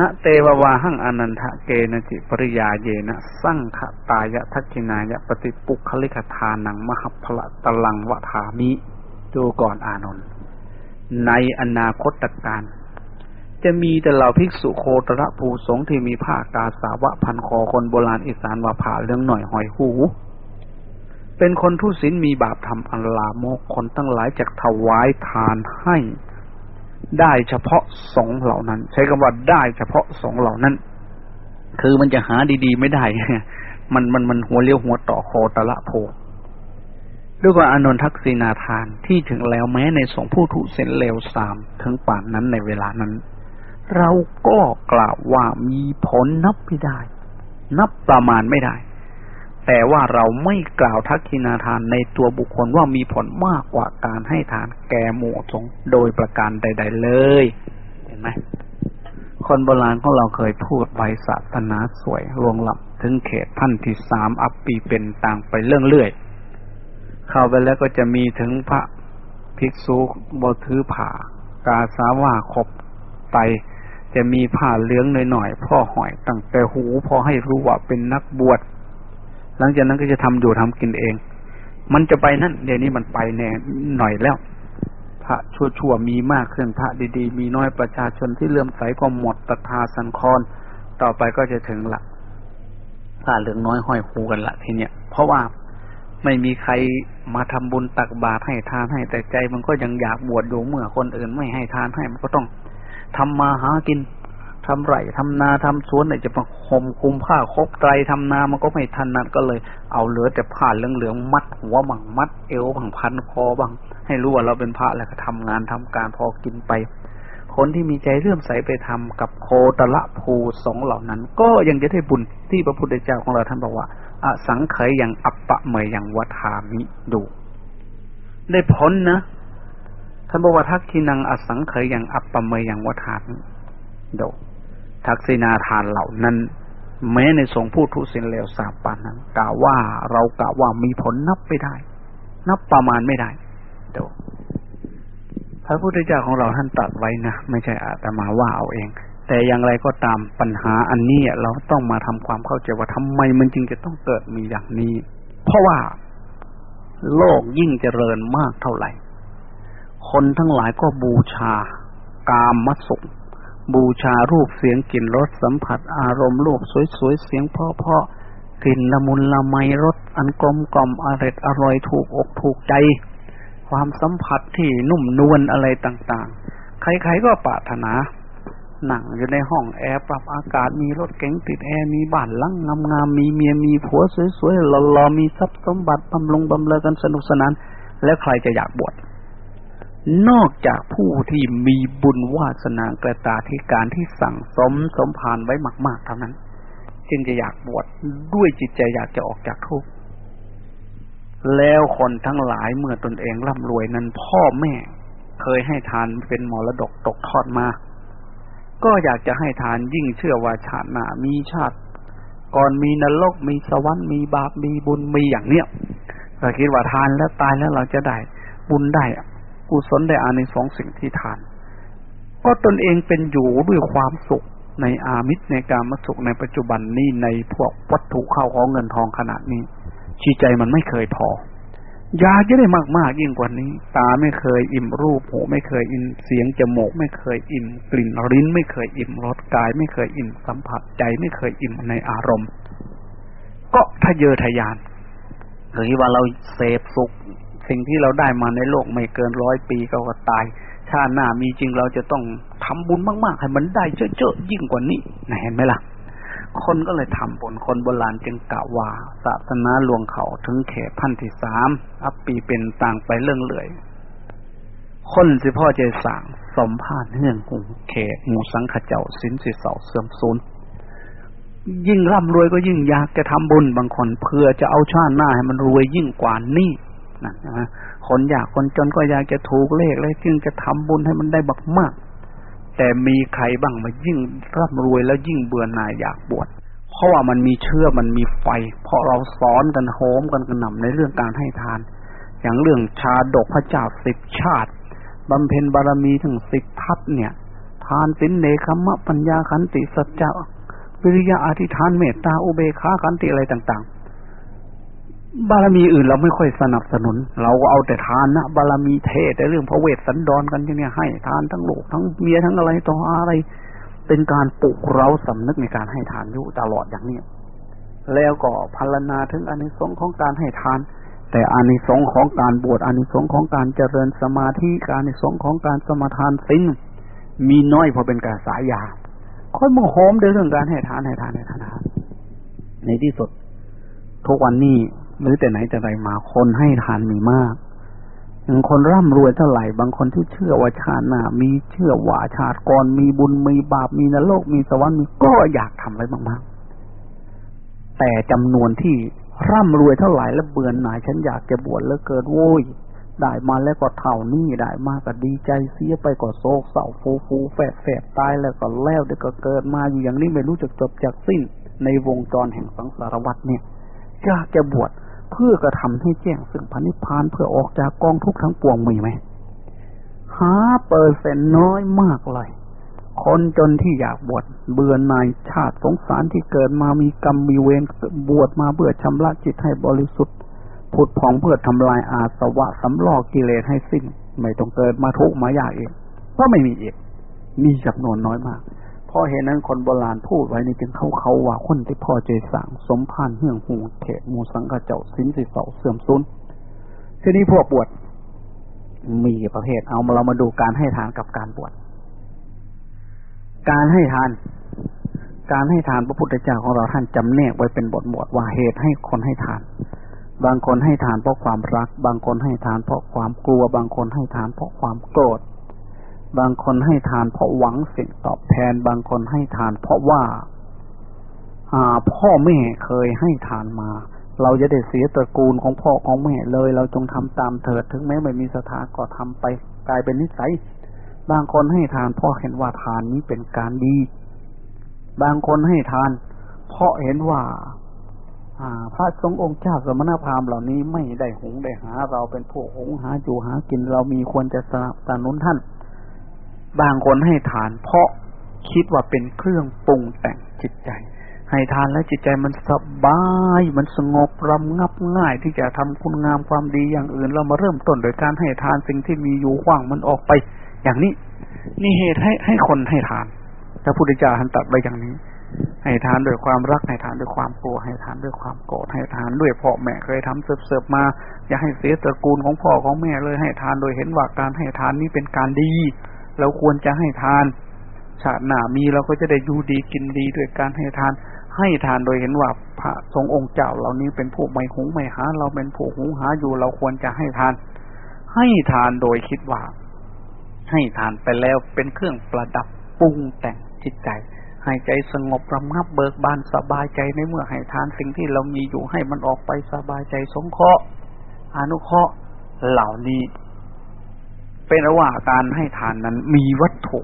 ณเตววาหังอนันทะเกนจิปริยาเยนะสังขตายะทักินายะปฏิปุคลิกทานังมหพละตลังวะทามิดูก่อนอานนท์ในอนาคตการ จะมีแต่เหล่าภิกษุโคตรภูสงที่มีผ้ากาสาวะพันคอคนโบราณอีสานว่าผ่าเรื่องหน่อยหอยหู เป็นคนทุศินมีบาปทำอันลามกคนตั้งหลายจากถวายทานให้ ได้เฉพาะสงเหล่านั้น ใช้คำว่าได้เฉพาะสงเหล่านั้น คือมันจะหาดีๆไม่ได้ มันมันมันหัวเลี้ยวหัวต่อโคตละโพด้วยว่าอนนทักษินาทานที่ถึงแล้วแม้ในสงผู้ถูเส้นเลวสามถึงป่านนั้นในเวลานั้น เราก็กล่าวว่ามีผลนับไม่ได้ นับประมาณไม่ได้ แต่ว่าเราไม่กล่าวทักษินาทานในตัวบุคคลว่ามีผลมากกว่าการให้ทานแก่หมู่สงโดยประการใด ๆ เลย เห็นไหมคนโบราณของเราเคยพูดใบศาสนาสวยลวงหลับถึงเขตท่านที่สามอัปปีเป็นต่างไปเรื่องเรื่อยเข้าไปแล้วก็จะมีถึงพระภิกษุบถือผ่ากาสาวาคบไป จะมีผ้าเลื้องหน่อยๆพ่อหอยตั้งแต่หูพอให้รู้ว่าเป็นนักบวช หลังจากนั้นก็จะทำอยู่ทำกินเอง มันจะไปนั่นเดี๋ยวนี้มันไปแน่หน่อยแล้ว พระชั่วๆมีมากขึ้นพระดีๆ มีน้อยประชาชนที่เลื่อมใสก็หมดตถาสันคอนต่อไปก็จะถึงละพระเหลืองน้อยห้อยหูกันละทีเนี้ยเพราะว่าไม่มีใครมาทำบุญตักบาตรให้ทานให้ แต่ใจมันก็ยังอยากบวชอยู่เมื่อคนอื่นไม่ให้ทานให้มันก็ต้องทำมาหากิน ทำไร่ทำนาทำสวนเนี่ยจะมาห่มคุมผ้าครบไตรทำนามันก็ไม่ทันนันก็เลย เอาเหลือแต่ผ้าเหลืองๆมัดหัวบังมัด เอวบังพันคอบังให้รู้ว่าเราเป็นพระแล้วก็ทำงานทำการพอกินไป คนที่มีใจเลื่อมใสไปทำกับโคตละภูสงเหล่านั้น ก็ยังจะได้บุญที่พระพุทธเจ้าของเราท่านบอกว่าอสังเขยอย่างอัปปะเมยอย่างวัฏามิดูได้ผลนะท่านบอกว่าทักทินังอสังเขยอย่างอัปปะเมยอย่างวัฏามิดู ทักษิณาทานเหล่านั้น แม้ในสงผู้ทุสินเลวสาปานนั้นกล่าวว่าเรากล่าวว่ามีผลนับไม่ได้ นับประมาณไม่ได้เดี๋ยวพระพุทธเจ้าของเราท่านตัดไว้นะไม่ใช่อาตมาว่าเอาเอง แต่อย่างไรก็ตามปัญหาอันนี้เราต้องมาทำความเข้าใจว่าทำไมมันจึงจะต้องเกิดมีอย่างนี้ เพราะว่าโลกยิ่งเจริญมากเท่าไหร่ คนทั้งหลายก็บูชากามมสุข บูชารูปเสียงกลิ่นรสสัมผัสอารมณ์รูปสวยๆเสียงเพาะๆกลิ่นละมุนละไมรสอันกลมกล่อมอร่อยอร่อยถูกอกถูกใจ ความสัมผัสที่นุ่มนวลอะไรต่างๆ ใครๆก็ปรารถนาหนังอยู่ในห้องแอร์ปรับอากาศมีรถเก๋งติดแอร์มีบ้านลังงามๆมีเมียมีผัวสวยๆหล่อๆมีทรัพย์สมบัติบำรุงบำเรอกันสนุกสนาน แล้วใครจะอยากบวช นอกจากผู้ที่มีบุญวาสนากระตาที่การที่สั่งสมสมผานไว้มาก ๆ เท่านั้น จึงจะอยากบวชดด้วยจิตใจอยากจะออกจากทุกข์แล้วคนทั้งหลายเมื่อตนเองร่ำรวยนั้นพ่อแม่เคยให้ทานเป็นมรดกตกทอดมา ก็อยากจะให้ทานยิ่งเชื่อว่าชาติหน้ามีชาติ ก่อนมีนรกมีสวรรค์มีบาปมีบุญมีอย่างเนี้ยก็คิดว่าทานแล้วตายแล้วเราจะได้บุญได้ กุศลได้อานิสงส์สิ่งที่ทาน ก็ตนเองเป็นอยู่ด้วยความสุขในอามิตรในการมาสุขในปัจจุบันนี้ในพวกวัตถุเข้าของเงินทองขนาดนี้ชีใจมันไม่เคยพอ อยากจะได้มากมากยิ่งกว่านี้ ตาไม่เคยอิ่มรูปหูไม่เคยอิ่มเสียงจมูก ไม่เคยอิ่มกลิ่นลิ้น ไม่เคยอิ่มรสกาย ไม่เคยอิ่มสัมผัสใจไม่เคยอิ่มในอารมณ์ ก็ทะเยอทะยานหรือว่าเราเสพสุข สิ่งที่เราได้มาในโลกไม่เกินร้อยปีก็ก็ตาย ชาติหน้ามีจริงเราจะต้องทำบุญมากๆ ให้มันได้เจอะๆยิ่งกว่านี้นะเห็นไหมล่ะ คนก็เลยทำบุญคนโบราณจึงกล่าวว่าศาสนาลวงเขาถึงเขพันที่สามอัปปีเป็นต่างไปเรื่องเลยคนสิพ่อใจสั่งสมภารเฮืองหุงเขตหมูสังขเจ้าสินสิเสาเสื่อมสูญยิ่งร่ำรวยก็ยิ่งอยากจะทำบุญบางคนเพื่อจะเอาชาติหน้าให้มันรวยยิ่งกว่านี้ นะนะคนอยากคนจนก็อยากจะถูกเลขเลยจึงจะทำบุญให้มันได้บักมาก แต่มีใครบ้างมายิ่งร่ำรวยแล้วยิ่งเบื่อหน่ายอยากบวชเพราะว่ามันมีเชื่อมันมีไฟ เพราะเราสอนกันโหมกันกระหน่ำในเรื่องการให้ทาน อย่างเรื่องชาดกพระเจ้าสิบชาติบำเพ็ญบารมีถึงสิบทัศเนี่ย ทานสินเนคขมะปัญญาขันติสัจจะวิริยะอธิษฐานเมตตาอุเบกขาขันติอะไรต่างๆ บารมีอื่นเราไม่ค่อยสนับสนุน เราก็เอาแต่ทานนะบารมีเทศแต่เรื่องพระเวสสันดรกันที่เนี่ยให้ทานทั้งโลกทั้งเมียทั้งอะไรต่ออะไร เป็นการปลุกเราสำนึกในการให้ทานอยู่ตลอดอย่างนี้แล้วก็พารณาถึงอนิสงส์ของการให้ทาน แต่อานิสงส์ของการบวชอานิสงส์ของการเจริญสมาธิการอานิสงส์ของการสมาทานสิ้นมีน้อยพอเป็นการสายาค่อยมาโหมด้วยเรื่องการให้ทานให้ทานให้ทานในที่สุดทุกวันนี้ หรือแต่ไหนแต่ไรมาคนให้ทานมีมากอย่างคนร่ำรวยเท่าไหร่ บางคนที่เชื่อว่าชาติหน้ามีเชื่อว่าชาติก่อนมีบุญมีบาปมีนรกมีสวรรค์มีก็อยากทำอะไรมากๆแต่จำนวนที่ร่ำรวยเท่าไหร่แล้วเบื่อหน่ายฉันอยากจะบวชแล้วเกิดโว้ยได้มาแล้วก็เท่านี้ได้มาก็ดีใจเสียไปก็โศกเศร้าฟูฟูแฝดแฝดตายแล้วก็แล้วเดี๋ยวก็เกิดมาอยู่อย่างนี้ไม่รู้จักจบจากสิ้นในวงจรแห่งสังสารวัฏเนี่ยอยากจะบวช เพื่อกระทำให้แจ้งซึ่งพันิพานเพื่อออกจากกองทุกข์ทั้งปวงมีไหมหาเปอร์เซ็นต์น้อยมากเลย คนจนที่อยากบวชเบื่อหน่ายชาติสงสารที่เกิดมามีกรรมมีเวรบวชมาเบื่อชำระจิตให้บริสุทธิ์ผุดผ่องเพื่อทำลายอาสวะสำลอกกิเลสให้สิ้น ไม่ต้องเกิดมาทุกข์มายากเองเพราะไม่มีเอกมีจำนวนน้อยมาก ราะเหตุนั้นคนโบราณพูดไว้ในจึงเขาเขาว่าคนที่พ่อใจสั่งสมพานเฮื่องหูเถะมูสังกะเจ้าสินสิเสาเสื่อมสุนทีนี้พวกบวชมีประเภท เอามาเรามาดูการให้ทานกับการบวชการให้ทาน การให้ทานพระพุทธเจ้าของเราท่านจำแนกไว้เป็นบทหมวดว่าเหตุให้คนให้ทาน บางคนให้ทานเพราะความรัก บางคนให้ทานเพราะความกลัว บางคนให้ทานเพราะความโกรธ บางคนให้ทานเพราะหวังสิ่งตอบแทน บางคนให้ทานเพราะว่า อ่า พ่อแม่เคยให้ทานมา เราจะได้เสียตระกูลของพ่อของแม่เลย เราจงทำตามเถิด ถึงแม้ไม่มีสถาก็ทำไป กลายเป็นนิสัย บางคนให้ทานเพราะเห็นว่าทานนี้เป็นการดี บางคนให้ทาน เพราะเห็นว่าพระสงฆ์องค์เจ้าสมณพราหมณ์เหล่านี้ไม่ได้หงได้หา เราเป็นผู้หงหาจูหากินเรามีควรจะสนับสนุนท่าน บางคนให้ทาน เพราะคิดว่าเป็นเครื่องปรุงแต่งจิตใจ ให้ทานแล้วจิตใจมันสบาย มันสงบรำงับง่ายที่จะทำคุณงามความดีอย่างอื่น เรามาเริ่มต้นโดยการให้ทานสิ่งที่มีอยู่ขว้างมันออกไป อย่างนี้นี่เหตุให้ให้คนให้ทานพระพุทธเจ้าท่านตรัสไว้อย่างนี้ ให้ทานด้วยความรักให้ทานด้วยความกลัวให้ทานด้วยความโกรธให้ทานด้วยพ่อแม่เคยทำเสิร์ฟมา อย่าให้เสียตระกูลของพ่อของแม่เลยให้ทานโดยเห็นว่าการให้ทานนี้เป็นการดี เราควรจะให้ทาน ชาติหน้ามีเราก็จะได้อยู่ดีกินดีด้วยการให้ทาน ให้ทานโดยเห็นว่าพระทรงองค์เจ้าเหล่านี้เป็นผู้ไม่หงไม่หา เราเป็นผู้หงหาอยู่เราควรจะให้ทาน ให้ทานโดยคิดว่า ให้ทานไปแล้วเป็นเครื่องประดับปรุงแต่งจิตใจให้ใจสงบระงับเบิกบานสบายใจในเมื่อให้ทานสิ่งที่เรามีอยู่ให้มันออกไปสบายใจสงเคราะห์อนุเคราะห์เหล่านี้ เป็นว่าการให้ทานนั้นมีวัตถุ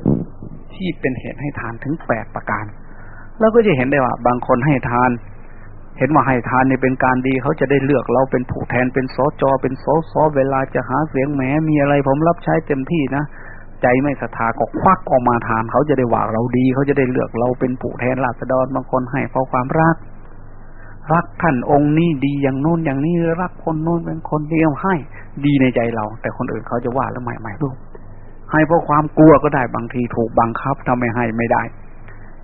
ที่เป็นเหตุให้ทานถึงแปดประการ แล้วก็จะเห็นได้ว่า บางคนให้ทาน เห็นว่าให้ทานนี่เป็นการดีเขาจะได้เลือกเราเป็นผู้แทนเป็นสจเป็นสสเวลาจะหาเสียงแหมมีอะไรผมรับใช้เต็มที่นะใจไม่ศรัทธาก็ควักออกมาทาน เขาจะได้ว่าเราดี เขาจะได้เลือกเราเป็นผู้แทนราษฎรบางคนให้เพราะความรัก รักท่านองค์นี้ดีอย่างโน้นอย่างนี้รักคนโน้นเป็นคนเดียวให้ ดีในใจเรา แต่คนอื่นเขาจะว่าแล้วไม่ไม่รู้ให้เพราะความกลัวก็ได้บางทีถูกบังคับทำไม่ให้ไม่ได้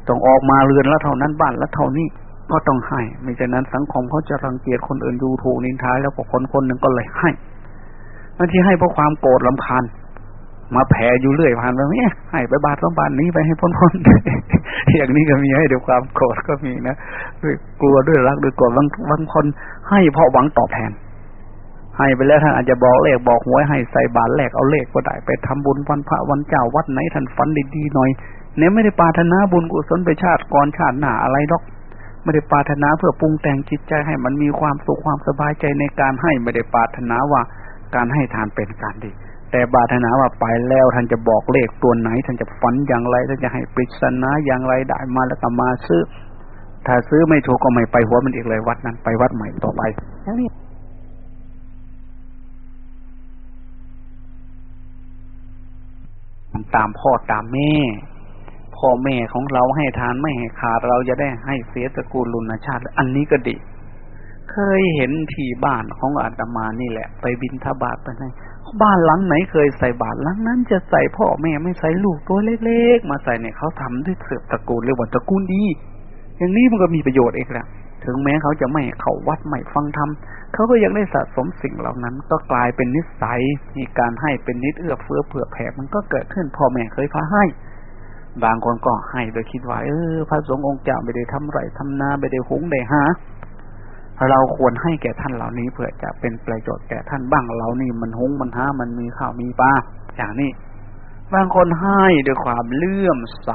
ต้องออกมาเรือนแล้วเท่านั้นบ้านแล้วเท่านี้ก็ต้องให้ไม่ฉะนั้นสังคมเขาจะรังเกียจคนอื่นดูถูกนินทาแล้วพอคนคนหนึ่งก็เลยให้บางทีให้เพราะความโกรธลำคาญ มาแผ่อยู่เรื่อยผ่านไปเนี่ให้ไปบาทสองบาทนี้ไปให้พ้นพ้นอย่างนี้ก็มีให้ด้วยความโกรธก็มีนะด้วยกลัวด้วยรักด้วยโกรธบางบางคนให้เพราะหวังตอบแทน ให้ไปแล้วท่านอาจจะบอกเลขบอกหวยให้ใส่บาทแลกเอาเลขก็ได้ไปทำบุญวันพระวันเจ้าวัดไหนท่านฝันดีๆหน่อยเนี่ยไม่ได้ปาถนาบุญกุศลไปชาติก่อนชาติหน้าอะไรดอกไม่ได้ปาถนาเพื่อปรุงแต่งจิตใจให้มันมีความสุขความสบายใจในการให้ไม่ได้ปาถนาว่าการให้ทานเป็นการดี แต่ปาถนาว่าไปแล้วท่านจะบอกเลขตัวไหน ท่านจะฝันอย่างไรท่านจะให้ปริศนาอย่างไรได้มาแล้วก็มาซื้อ ถ้าซื้อไม่ถูกก็ไม่ไปหัวมันอีกเลยวัดนั้นไปวัดใหม่ต่อไปนี้ตามพ่อตามแม่ พ่อแม่ของเราให้ทานไม่ให้ขาดเราจะได้ให้เสียตระกูลลุนชาติ อันนี้ก็ดี เคยเห็นที่บ้านของอาตมานี่แหละ ไปบินทบาทไปไหน บ้านหลังไหนเคยใส่บาตรหลังนั้นจะใส่พ่อแม่ไม่ใส่ลูกตัวเล็ก ๆ มาใส่เนี่ยเขาทำด้วยเสือตระกูลเรียกว่าตระกูลดี อย่างนี้มันก็มีประโยชน์เองแหละถึงแม้เขาจะไม่เขาวัดไม่ฟังธรรมเขาก็ยังได้สะสมสิ่งเหล่านั้น ก็กลายเป็นนิสัย มีการให้เป็นนิดเอื้อเฟื้อเผื่อแผ่มันก็เกิดขึ้นพ่อแม่เคยพาให้บางคนก็ให้โดยคิดว่าเออพระสงฆ์องค์เจ้าไม่ได้ทำไรทำนาไม่ได้หุงได้หา เราควรให้แก่ท่านเหล่านี้เพื่อจะเป็นประโยชน์แก่ท่านบ้างเรานี่มันหงมันหามันมีข้าวมีปลาอย่างนี้บางคนให้ด้วยความเลื่อมใส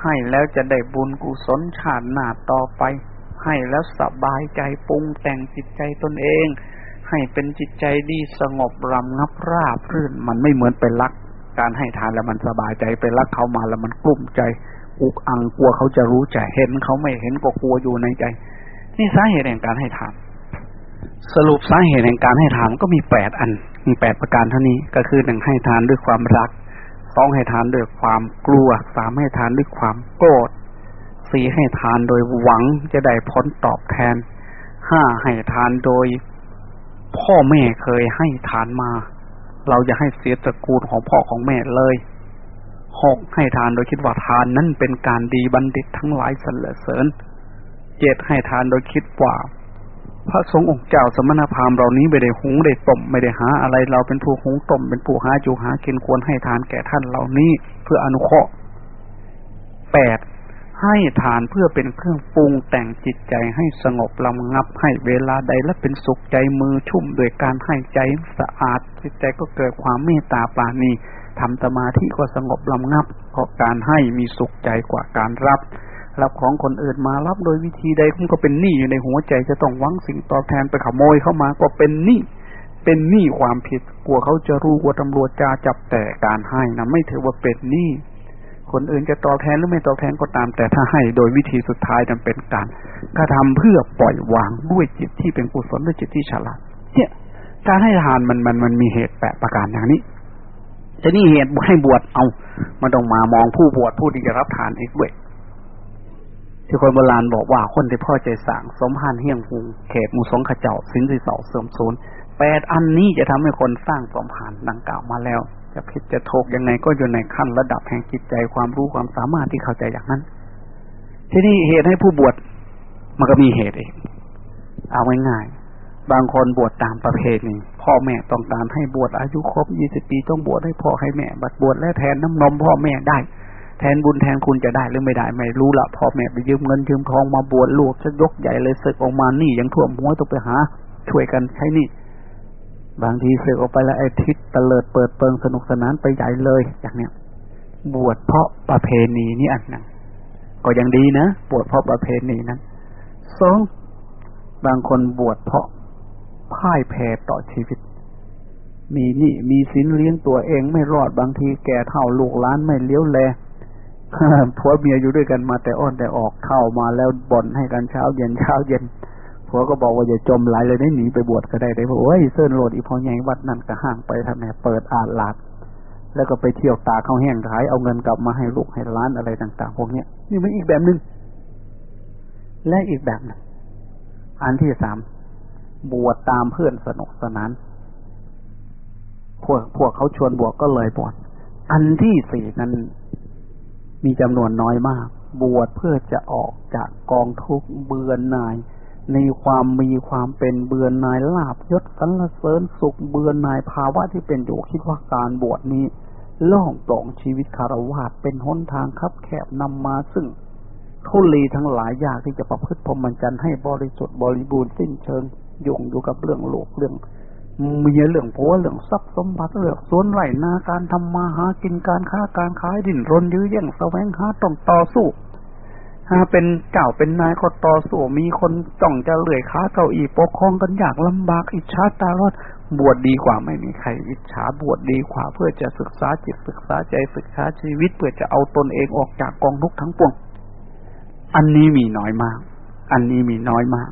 ให้แล้วจะได้บุญกุศลชาติหน้าต่อไป ให้แล้วสบายใจปรุงแต่งจิตใจตนเอง ให้เป็นจิตใจดีสงบรำงับราบรื่นมันไม่เหมือนเป็นรัก การให้ทานแล้วมันสบายใจไปรักเขามาแล้วมันกลุ้มใจอุกอังกลัวเขาจะรู้ใจเห็นเขาไม่เห็นก็กลัวอยู่ในใจ นี่สาเหตุแห่งการให้ทาน สรุปสาเหตุแห่งการให้ทานก็มีแปดอัน มีแปดประการเท่านี้ ก็คือหนึ่งให้ทานด้วยความรักสองให้ทานด้วยความกลัวสามให้ทานด้วยความโกรธสี่ให้ทานโดยหวังจะได้ผลตอบแทนห้าให้ทานโดย พ่อแม่เคยให้ทานมา เราจะให้เสียตระกูลของพ่อของแม่เลยหกให้ทานโดยคิดว่าทานนั้นเป็นการดีบัณฑิตทั้งหลายสรรเสริญ เจ็ดให้ทานโดยคิดว่า พระสงฆ์องค์เจ้าสมณพราหมณ์เรานี้ไม่ได้หุงได้ต้มไม่ได้หาอะไรเราเป็นผู้หุงต้มเป็นผู้หาจูหากินควรให้ทานแก่ท่านเหล่านี้เพื่ออนุเคราะห์แปดให้ทานเพื่อเป็นเครื่องปรุงแต่งจิตใจให้สงบลำงับให้เวลาใดและเป็นสุขใจมือชุ่มโดยการให้ใจสะอาด จิตใจก็เกิดความเมตตาปราณีทำสมาธิก็สงบลำงับเพราะการให้มีสุขใจกว่าการรับ รับของคนอื่นมารับโดยวิธีใดคุณก็เป็นหนี้อยู่ในหัวใจจะต้องหวังสิ่งตอบแทนไปขโมยเข้ามาก็เป็นหนี้เป็นหนี้ความผิดกลัวเขาจะรู้กลัวตำรวจจะจับแต่การให้นะไม่ถือว่าเป็นหนี้คนอื่นจะตอบแทนหรือไม่ตอบแทนก็ตาม แต่ถ้าให้โดยวิธีสุดท้ายนันเป็นการกระทำเพื่อปล่อยวางด้วยจิตที่เป็นกุศลด้วยจิตที่ฉลาดเนี่ยการให้ทานมันมันมันมีเหตุแปดประการอย่างนี้จะนี่เหตุให้บวชเอามาต้องมามองผู้บวชผู้ที่จะรับทานอีกด้วย ที่คนโบราณบอกว่าคนที่พ่อใจสั่งสมหันเฮียงหูเขตมูสงขเจ้าสินสีเสาเสริมศูนย์แปดอันนี้จะทำให้คนสร้างสมหันดังกล่าวมาแล้ว จะผิดจะถูกยังไงก็อยู่ในขั้นระดับแห่งจิตใจความรู้ความสามารถที่เข้าใจอย่างนั้น ที่นี่เหตุให้ผู้บวชมันก็มีเหตุเองเอาง่ายๆบางคนบวชตามประเพณีพ่อแม่ต้องการให้บวชอายุครบยี่สิบปีต้องบวชให้พ่อให้แม่ บัดบวชและแทนน้ำนมพ่อแม่ได้ แทนบุญแทนคุณจะได้หรือไม่ได้ไม่รู้ละพอแม่ไปยืมเงินยืมทองมาบวชลูกจะยกใหญ่เลยเสกออกมานี่ยังท่วมหัวต้องไปหา ช่วยกันใช้นี่ บางทีเสกออกไปแล้วไอ้ทิศตะเลิดเปิดเปิงสนุกสนานไปใหญ่เลย อย่างเนี้ยบวชเพราะประเพณีนี่อันนั้นก็ยังดีนะบวชเพราะประเพณีนั้นสองบางคนบวชเพราะพ่ายแพ้ต่อชีวิต มีนี่มีสินเลี้ยงตัวเองไม่รอดบางทีแก่เท่าลูกล้านไม่เลี้ยวแล ผัวเมียอยู่ด้วยกันมาแต่อ้อนแต่ออกเข้ามาแล้วบ่นให้กันเช้าเย็นเช้าเย็นผัวก็บอกว่าอย่าจมไหลเลยได้หนีไปบวชก็ได้ได้บอกว่าเส้นโหลดอีพอใหญ่วัดนั่นก็ห่างไปทำไมเปิดอาลาดแล้วก็ไปเที่ยวตาเข้าแห้งขายเอาเงินกลับมาให้ลูกให้ร้านอะไรต่างๆพวกเนี้ยนี่มันอีกแบบหนึ่งและอีกแบบนึงอันที่สามบวชตามเพื่อนสนุกสนาน พวกพวกเขาชวนบวชก็เลยบวชอันที่สี่นั้น มีจำนวนน้อยมาก บวชเพื่อจะออกจากกองทุกข์เบือนนาย ในความมีความเป็นเบือนนายลาบยศสรรเสริญสุขเบือนนายภาวะที่เป็นอยู่คิดว่าการบวชนี้ล่องปล่องชีวิตคารวะเป็นหนทางคับแคบนำมาซึ่งทุลีทั้งหลายยากที่จะประพฤติพรหมจรรย์ให้บริสุทธิ์บริบูรณ์สิ้นเชิงยุ่งอยู่กับเรื่องโลกเรื่อง มีเรื่องผัวเรื่องทรัพย์สมบัติเรื่องสวนไร่นาการทำมาหากินการค้าการขายดิ้นรนยื้อแย่งแสวงหาต้องต่อสู้หาเป็นเจ้าเป็นนายก็ต่อสู้มีคนจ้องจะเลื่อยขาเก้าอี้ปกครองกันอยากลำบากอิจฉาตาลอดบวชดดีกว่าไม่มีใครอิจฉาบวชดดีกว่าเพื่อจะศึกษาจิตศึกษาใจศึกษาชีวิตเพื่อจะเอาตนเองออกจากกองทุกข์ทั้งปวง อันนี้มีน้อยมาก อันนี้มีน้อยมาก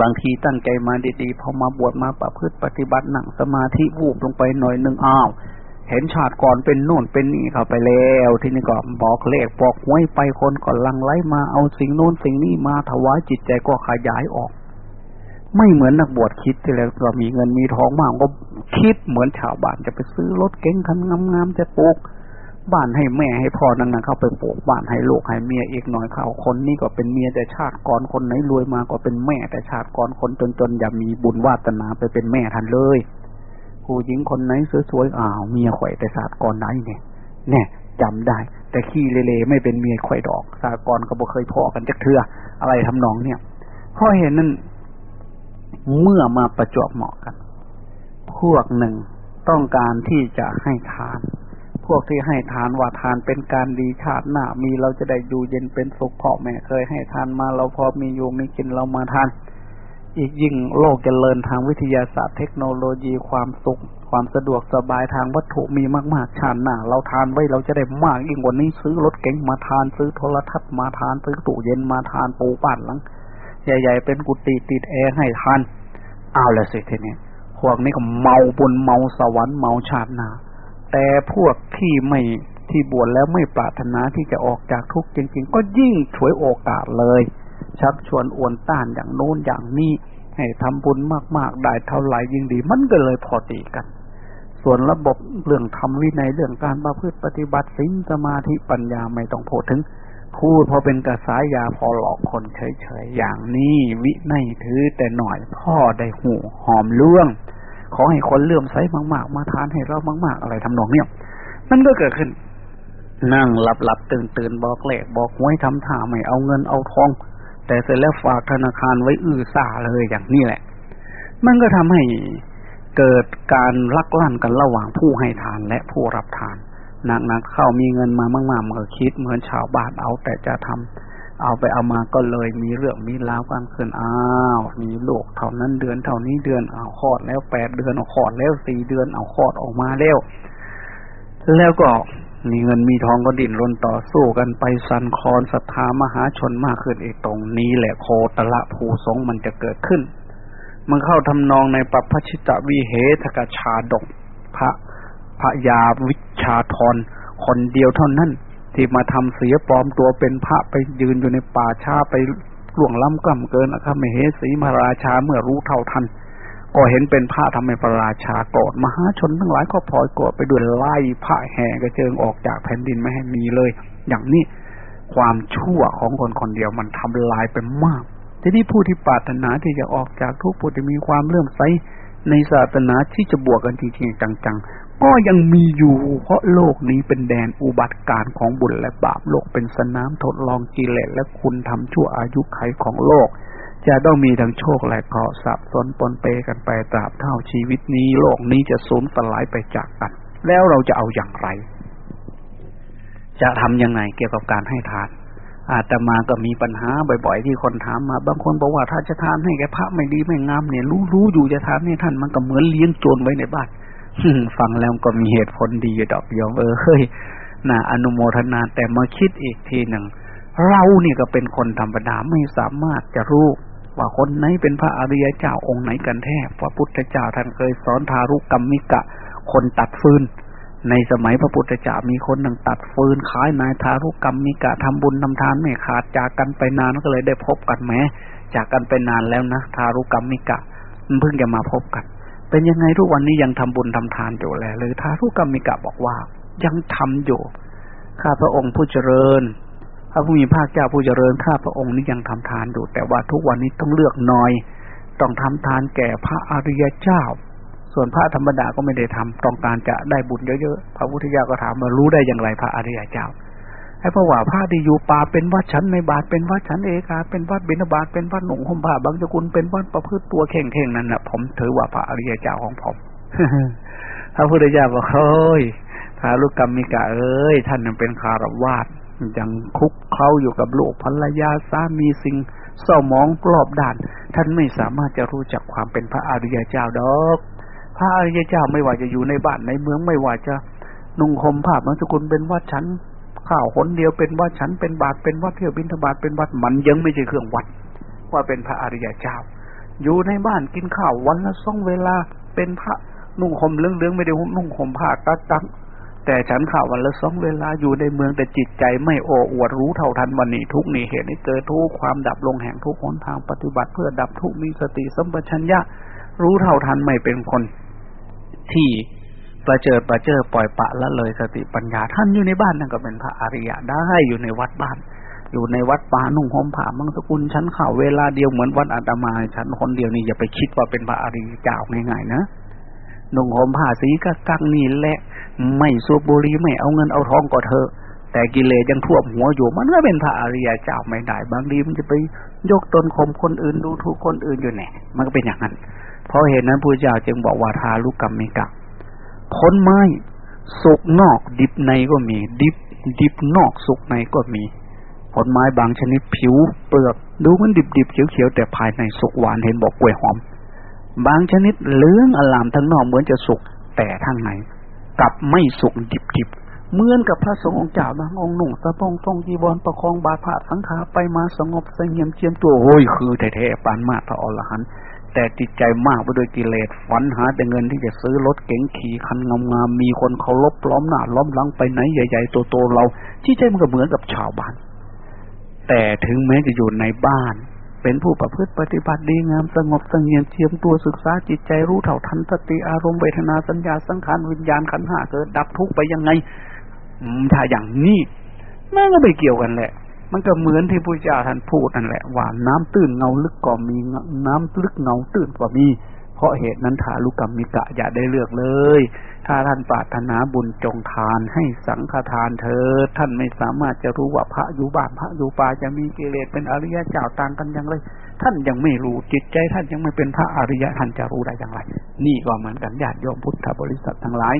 บางทีตั้งใจมาดีๆพอมาบวชมาประพฤติปฏิบัติหนังสมาธิวูบลงไปหน่อยหนึ่งอ้าว เห็นชาติก่อนเป็นโน่นเป็นนี่เข้าไปแล้ว ที่นี่ก็บอกเลขบอกหวยไปคนก็ลังไล่มาเอาสิ่งโน้นสิ่งนี้มาถวายจิตใจก็ขยายออก ไม่เหมือนนักบวชคิดที่แล้วก็มีเงินมีทองมากก็คิดเหมือนชาวบ้านจะไปซื้อรถเก๋งคันงามๆจะปลูก บ้านให้แม่ให้พ่อนั่งๆเข้าไปปลูกบ้านให้ลูกให้เมียอีกหน่อยเขาคนนี้ก็เป็นเมียแต่ชาติก่อนคนไหนรวยมาก็เป็นแม่แต่ชาติก่อนคนจนๆอย่ามีบุญวาสนาไปเป็นแม่ทันเลยผู้หญิงคนไหนสวยๆอ้าวเมียข่อยแต่ศาตร์ก่อนไหนเนี่ยเนี่ยจำได้ แต่ขี้เละๆไม่เป็นเมียข่อยดอกศาตร์ก่อนก็บ่เคยพอกันจักเทืออะไรทำนองเนี่ยเพราะเห็นนั่นเมื่อมาประจวบเหมาะกัน พวกหนึ่งต้องการที่จะให้ทาน พวกที่ให้ทานว่าทานเป็นการดีชาติหน้ามีเราจะได้อยู่เย็นเป็นสุขพ่อแม่เคยให้ทานมาเราพอมีอยู่มีกินเรามาทาน อีกยิ่งโลกจเจริญทางวิทยาศาสตร์เทคโนโลยีความสุข ความสะดวกสบายทางวัตถุมีมากๆชาติหน้าเราทานไว้เราจะได้มากยิ่งกว่านี้ซื้อรถเก๋งมาทานซื้อโทรทัศน์มาทานซื้อตู้เย็นมาทานปูบ้านหลังใหญ่ๆเป็นกุฏิติดแอร์ให้ทานเอาละสิทีนี้พวกนี้ก็เมาบุญเมาสวรรค์เมาชาติหน้า แต่พวกที่ไม่ที่บวชแล้วไม่ปรารถนาที่จะออกจากทุกข์จริง ๆ ก็ยิ่งฉวยโอกาสเลย ชักชวนอวนต้านอย่างโน้นอย่างนี้ ให้ทำบุญมากๆได้เท่าไหร่ยิ่งดี มันก็เลยพอตีกัน ส่วนระบบเรื่องทำวินัยเรื่องการประพฤติปฏิบัติสิ่งสมาธิปัญญาไม่ต้องพูดถึงพูดพอเป็นกระสายยาพอหลอกคนเฉยๆอย่างนี้วินัยถือแต่หน่อยพ่อได้หูหอมเรื่อง ขอให้คนเลื่อมใสมากๆ มาทานให้เรามากๆ อะไรทำนองเนี้ยมันก็เกิดขึ้น นั่งหลับหลับตื่นตื่นบอกเลขบอกหวยทำท่าไม่เอาเงินเอาทอง แต่เสร็จแล้วฝากธนาคารไว้อื้อซ่าเลยอย่างนี้แหละ มันก็ทำให้เกิดการลักลั่นกันระหว่างผู้ให้ทานและผู้รับทานหนักๆเข้ามีเงินมามากๆมันก็คิดเหมือนชาวบ้านเอาแต่จะทำ เอาไปเอามาก็เลยมีเรื่องมีราวกันขึ้นอ้าวมีลูกเท่านั้นเดือนเท่านี้เดือนเอาคลอดแล้วแปดเดือนเอาคลอดแล้วสี่เดือนเอาคลอดออกมาแล้ว แล้วก็มีเงินมีทองก็ดิ้นรนต่อสู้กันไปสันคอนศรัทธามหาชนมากขึ้นอีกตรงนี้แหละโคตละภูสงมันจะเกิดขึ้น มันเข้าทำนองในปัปพชิตวิเหทกชาดกพระพระยาวิชาธรคนเดียวเท่านั้น ที่มาทำเสียปลอมตัวเป็นพระไปยืนอยู่ในป่าชาไปล่วงล้ำกล้ำเกินอะครับมเหสีมาราชาเมื่อรู้เท่าทันก็เห็นเป็นพระทำให้พระราชาโกรธมหาชนทั้งหลายก็พลอยโกรธไปด้วยไล่พระแห่กระเจิงออกจากแผ่นดินไม่ให้มีเลย อย่างนี้ความชั่วของคนคนเดียวมันทำลายไปมาก ทีนี้ผู้ที่ปรารถนาที่จะออกจากทุกข์ผู้ที่มีความเลื่อมใสในศาสนาที่จะบวกกันจริงๆจังๆ ก็ยังมีอยู่ เพราะโลกนี้เป็นแดนอุบัติการของบุญและบาปโลกเป็นสนามทดลองกิเลสและคุณทำชั่วอายุไขของโลก จะต้องมีทั้งโชคและเคราะห์สับสนปนเปกันไปตราบเท่าชีวิตนี้ โลกนี้จะสูญสลายไปจากกัน แล้วเราจะเอาอย่างไร จะทำยังไงเกี่ยวกับการให้ทานอาตมาก็มีปัญหาบ่อย ๆ ที่คนถามมา บางคนบอกว่าถ้าจะทานให้แกพระไม่ดีไม่งามเนี่ยรู้รู้อยู่จะทานให้ท่านมันก็เหมือนเลี้ยงโจรไว้ในบ้าน ฟังแล้วก็มีเหตุผลดีอยู่ดอกยอมเออเฮ้ยน่าอนุโมทนาแต่มาคิดอีกทีหนึ่งเราเนี่ยก็เป็นคนธรรมดาไม่สามารถจะรู้ว่าคนไหนเป็นพระอริยเจ้าองค์ไหนกันแท้พระพุทธเจ้าท่านเคยสอนทารุกรรมมิกะ คนตัดฟืน ในสมัยพระพุทธเจ้ามีคนหนึ่งตัดฟืนขายนายทารุกรรมมิกะทำบุญทำทานไม่ขาดจากกันไปนานก็เลยได้พบกันแม้ จากกันไปนานแล้วนะทารุกรรมมิกะมันเพิ่งจะมาพบกัน เป็นยังไงทุกวันนี้ยังทำบุญทำทานอยู่แลหรือทารุกรรมมิกะบอกว่า ยังทำอยู่ ข้าพระองค์ผู้เจริญพระผู้มีภาคเจ้าผู้เจริญข้าพระองค์นี้ยังทำทานอยู่ แต่ว่าทุกวันนี้ต้องเลือกน้อย ต้องทำทานแก่พระอริยเจ้า ส่วนพระธรรมดาก็ไม่ได้ทำต้องการจะได้บุญเยอะๆพระพุทธเจ้าก็ถามมารู้ได้อย่างไรพระอริยเจ้า ให้พระว่าพระที่อยู่ป่าเป็นวัดชั้นในบาทเป็นวัดชั้นเอกาเป็นวัดบิณฑบาตเป็นวัดหนุ่งห่มผ้าบางจกุลเป็นวัดประพฤติตัวเข่งเข่งนั่นนะผมถือว่าพระอริยเจ้าของผมพระพุทธเจ้าบอกเฮ้ยทารุกรรมมิกะเอ้ย ท่านยังเป็นคารวาสยังคุกเข้าอยู่กับโลกภรรยาสามีสิ่งเศร้ามองกรอบด่าน ท่านไม่สามารถจะรู้จักความเป็นพระอริยเจ้าดอก พระอริยเจ้าไม่ว่าจะอยู่ในบ้านในเมืองไม่ว่าจะนุ่งห่มผ้าบางสกุลเป็นวัดชั้น ข้าวหนเดียวเป็นวัดฉันเป็นบาทเป็นวัดเที่ยวบินทบาทเป็นวัดมันยังไม่ใช่เครื่องวัด ว่าเป็นพระอริยเจ้า อยู่ในบ้านกินข้าววันละสองเวลาเป็นพระนุ่งห่มเลื้องๆไม่ได้นุ่งห่มผ้ากัดตังแต่ฉันข่าววันละสองเวลาอยู่ในเมืองแต่จิตใจไม่โอ้อวดรู้เท่าทันวันนี้ทุกนี่เหตุให้เกิดทุกความดับลงแห่งทุกหนทางปฏิบัติเพื่อดับทุกมีสติสัมปชัญญะ รู้เท่าทันไม่เป็นคน ที่ ประเจิดประเจิดปล่อยปะละเลยสติปัญญาท่านอยู่ในบ้านนั่นก็เป็นพระอริยะได้อยู่ในวัดบ้าน อยู่ในวัดป่านุ่งห่มผ้ามังสกุลชั้นข่าวเวลาเดียวเหมือนวัดอาตมาชั้นคนเดียวนี่อย่าไปคิดว่าเป็นพระอริยเจ้าง่ายๆนะนุ่งห่มผ้าสีกะกังนี่แหละไม่สูบบุหรี่ไม่เอาเงินเอาทองก็เถอะแต่กิเลสยังท่วมหัวอยู่มันก็เป็นพระอริยเจ้าไม่ได้บางทีมันจะไปยกตนข่มคนอื่นดูถูกคนอื่นอยู่แน่มันก็เป็นอย่างนั้น เพราะเหตุนั้นพระเจ้าจึงบอกว่าทาลุกกรรมมิกะ ผลไม้ สุกนอกดิบในก็มี ดิบ ดิบนอกสุกในก็มี ผลไม้บางชนิดผิวเปลือกดูมันดิบดิบเขียวเขียวแต่ภายในสุกหวานเห็นบอกกล้วยหอม บางชนิดเหลืองอลามทั้งนอกเหมือนจะสุกแต่ทั้งในกลับไม่สุกดิบดิบเหมือนกับพระสงฆ์องค์เจ้าบางองค์หนุ่งสะพงทรงจีวรประคองบาดผาสังขาไปมาสงบสงเงียมเจียมตัวโอ้ยคือแท้ๆปานมาพระอรหันต์ แต่จิตใจมากไปด้วยกิเลสฝันหาแต่เงินที่จะซื้อรถเก๋งขี่คันงามๆมีคนเคารพล้อมหน้าล้อมหลังไปไหนใหญ่ๆโตๆเราที่ใจมันก็เหมือนกับชาวบ้าน แต่ถึงแม้จะอยู่ในบ้าน เป็นผู้ประพฤติปฏิบัติดีงามสงบสงเงียมเทียมตัวศึกษาจิตใจรู้เท่าทันสติอารมณ์เวทนาสัญญาสังขารวิญญาณขันธ์ห้าเกิดดับทุกไปยังไงถ้าอย่างนี้แม่ก็ไม่เกี่ยวกันแหละ มันก็เหมือนที่พระเจ้าท่านพูดนั่นแหละว่าน้ำตื้นเงาลึกก็มีน้ำลึกเงาตื้นก็มี เพราะเหตุนั้นถาลุกรรมมิกะอย่าได้เลือกเลย ถ้าท่านปรารถนาบุญจงทานให้สังฆทานเถิดท่านไม่สามารถจะรู้ว่าพระอยู่บ้านพระอยู่ป่าจะมีกิเลสเป็นอริยะเจ้าต่างกันอย่างไรท่านยังไม่รู้จิตใจท่านยังไม่เป็นพระอริยะท่านจะรู้ได้อย่างไร นี่ก็เหมือนกันญาติโยมพุทธบริษัททั้งหลาย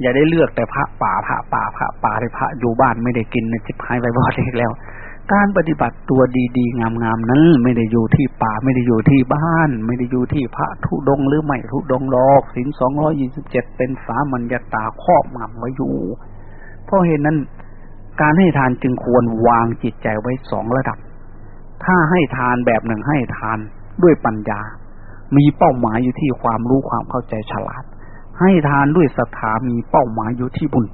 อย่าได้เลือกแต่พระป่าพระป่าพระป่าที่พระอยู่บ้านไม่ได้กินจิบหายไปบอดอีกแล้ว การปฏิบัติตัวดีๆ งามๆนั้น ไม่ได้อยู่ที่ป่าไม่ได้อยู่ที่บ้าน ไม่ได้อยู่ที่พระทุดงหรือไม่ทุดงหรอกสินสองร้อยี่สิบเจ็ดเป็นสามัญญาตาครอบงำไว้อยู่ เพราะเหตุนั้น การให้ทานจึงควรวางจิตใจไว้สองระดับ ถ้าให้ทานแบบหนึ่งให้ทานด้วยปัญญา มีเป้าหมายอยู่ที่ความรู้ความเข้าใจฉลาด ให้ทานด้วยศรัทธามีเป้าหมายอยู่ที่บุญ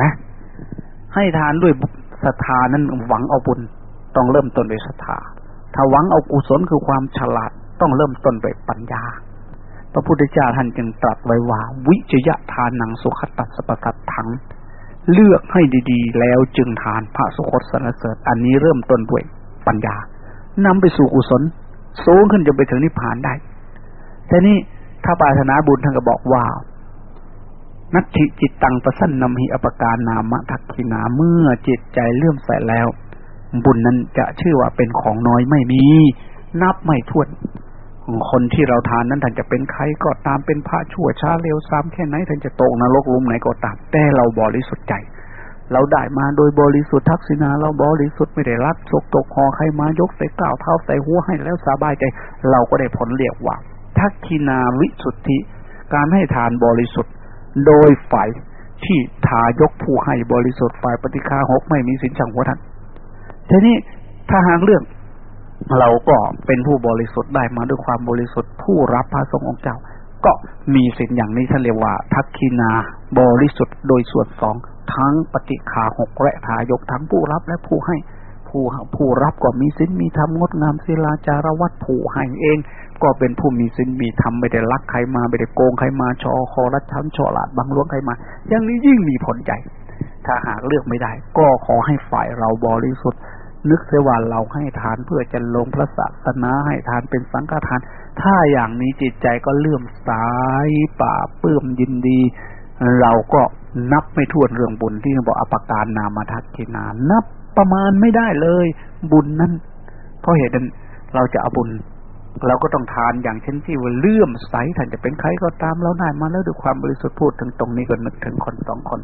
ฮะให้ทานด้วยศรัทธานั้นหวังเอาบุญ ต้องเริ่มต้นด้วยศรัทธาถ้าหวังเอากุศลคือความฉลาดต้องเริ่มต้นด้วยปัญญา พระพุทธเจ้าท่านจึงตรัสไว้ว่า วิจยะทานนังสุขตัสปสัตถัง เลือกให้ดีๆ แล้วจึงทานพระสุคตสนเสริฐอันนี้เริ่มต้นด้วยปัญญานำไปสู่กุศลสูงขึ้นจะไปถึงนิพพานได้แต่นี่ ถ้าปรารถนาบุญท่านก็บอกว่า นัตถิจิตตังประสันนำหิอปการนามะทักขินาเมื่อจิตใจเลื่อมใสแล้ว บุญนั้นจะชื่อว่าเป็นของน้อยไม่มี นับไม่ถ้วนคนที่เราทานนั้นท่านจะเป็นใครก็ตามเป็นพระชั่วช้าเร็วซ้ำแค่ไหนท่านจะตกนรกลุมไหนก็ตามแต่เราบริสุทธิ์ใจ เราได้มาโดยบริสุทธิ์ทักษิณาเราบริสุทธิ์ไม่ได้รัดชกตกคอใครมายกใส่ก้าวเท้าใส่หัวให้แล้วสบายใจ เราก็ได้ผลเรียกว่า ทักขินาวิสุทธิ การให้ทานบริสุทธิ์ โดยฝ่ายที่ทายกผู้ให้บริสุทธิ์ฝ่ายปฏิฆาหกไม่มีสินชังหัวท่านทีนี้ถ้าหากเรื่องเราก็เป็นผู้บริสุทธิ์ได้มาด้วยความบริสุทธิ์ผู้รับพระสงฆ์องค์เจ้า ก็มีสินอย่างนี้ท่านเรียกว่า ทักขินาบริสุทธิ์โดยส่วนสองทั้งปฏิฆาหกและทายกทั้งผู้รับและผู้ให้ ผู้ผู้รับก็มีสินมีธรรมงดงามศิลาจารวัตผู้ให้เอง ก็เป็นผู้มีศีลมีธรรมไม่ได้ลักใครมาไม่ได้โกงใครมาชอคอรัดชั้นชอหลาดบังล้วงใครมา อย่างนี้ยิ่งมีผลใหญ่ ถ้าหากเลือกไม่ได้ ก็ขอให้ฝ่ายเราบริสุทธิ์นึกเสว่าเราให้ทานเพื่อจะลงพระศาสนาให้ทานเป็นสังฆทาน ถ้าอย่างนี้จิตใจก็เลื่อมสายป่าเปื้มยินดี เราก็นับไม่ถ้วนเรื่องบุญที่บอกอปการนามาทักกินานับ ประมาณไม่ได้เลย บุญนั้น เพราะเหตุนั้นเราจะเอาบุญ เราก็ต้องทานอย่างเช่นที่ว่าเลื่อมใสท่านจะเป็นใครก็ตามเราได้มาแล้วด้วยความบริสุทธิ์พูดถึงตรงนี้ก็นึกถึงคนสองคน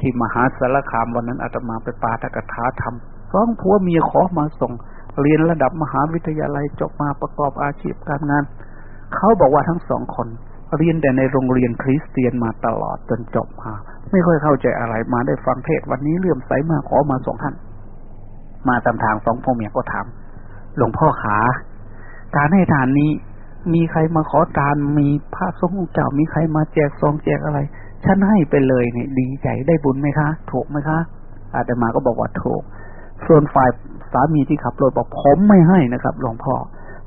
ที่มหาสารคามวันนั้นอาตมาไปปาตกถาธรรมสองผัวเมียขอมาส่ง เรียนระดับมหาวิทยาลัยจบมาประกอบอาชีพการงาน เขาบอกว่าทั้งสองคน เรียนแต่ในโรงเรียนคริสเตียนมาตลอดจนจบมา ไม่ค่อยเข้าใจอะไรมาได้ฟังเทศวันนี้เลื่อมใสมาขอมาส่งท่าน มาตามทางสองพ่อเมียก็ถามหลวงพ่อขา การให้ทานนี้มีใครมาขอทานมีพระสงฆ์เจ้ามีใครมาแจกซองแจกอะไร ฉันให้ไปเลยเนี่ยดีใจได้บุญไหมคะ ถูกไหมคะ อาตมาก็บอกว่าถูก ส่วนฝ่ายสามีที่ขับรถบอกผมไม่ให้นะครับหลวงพ่อ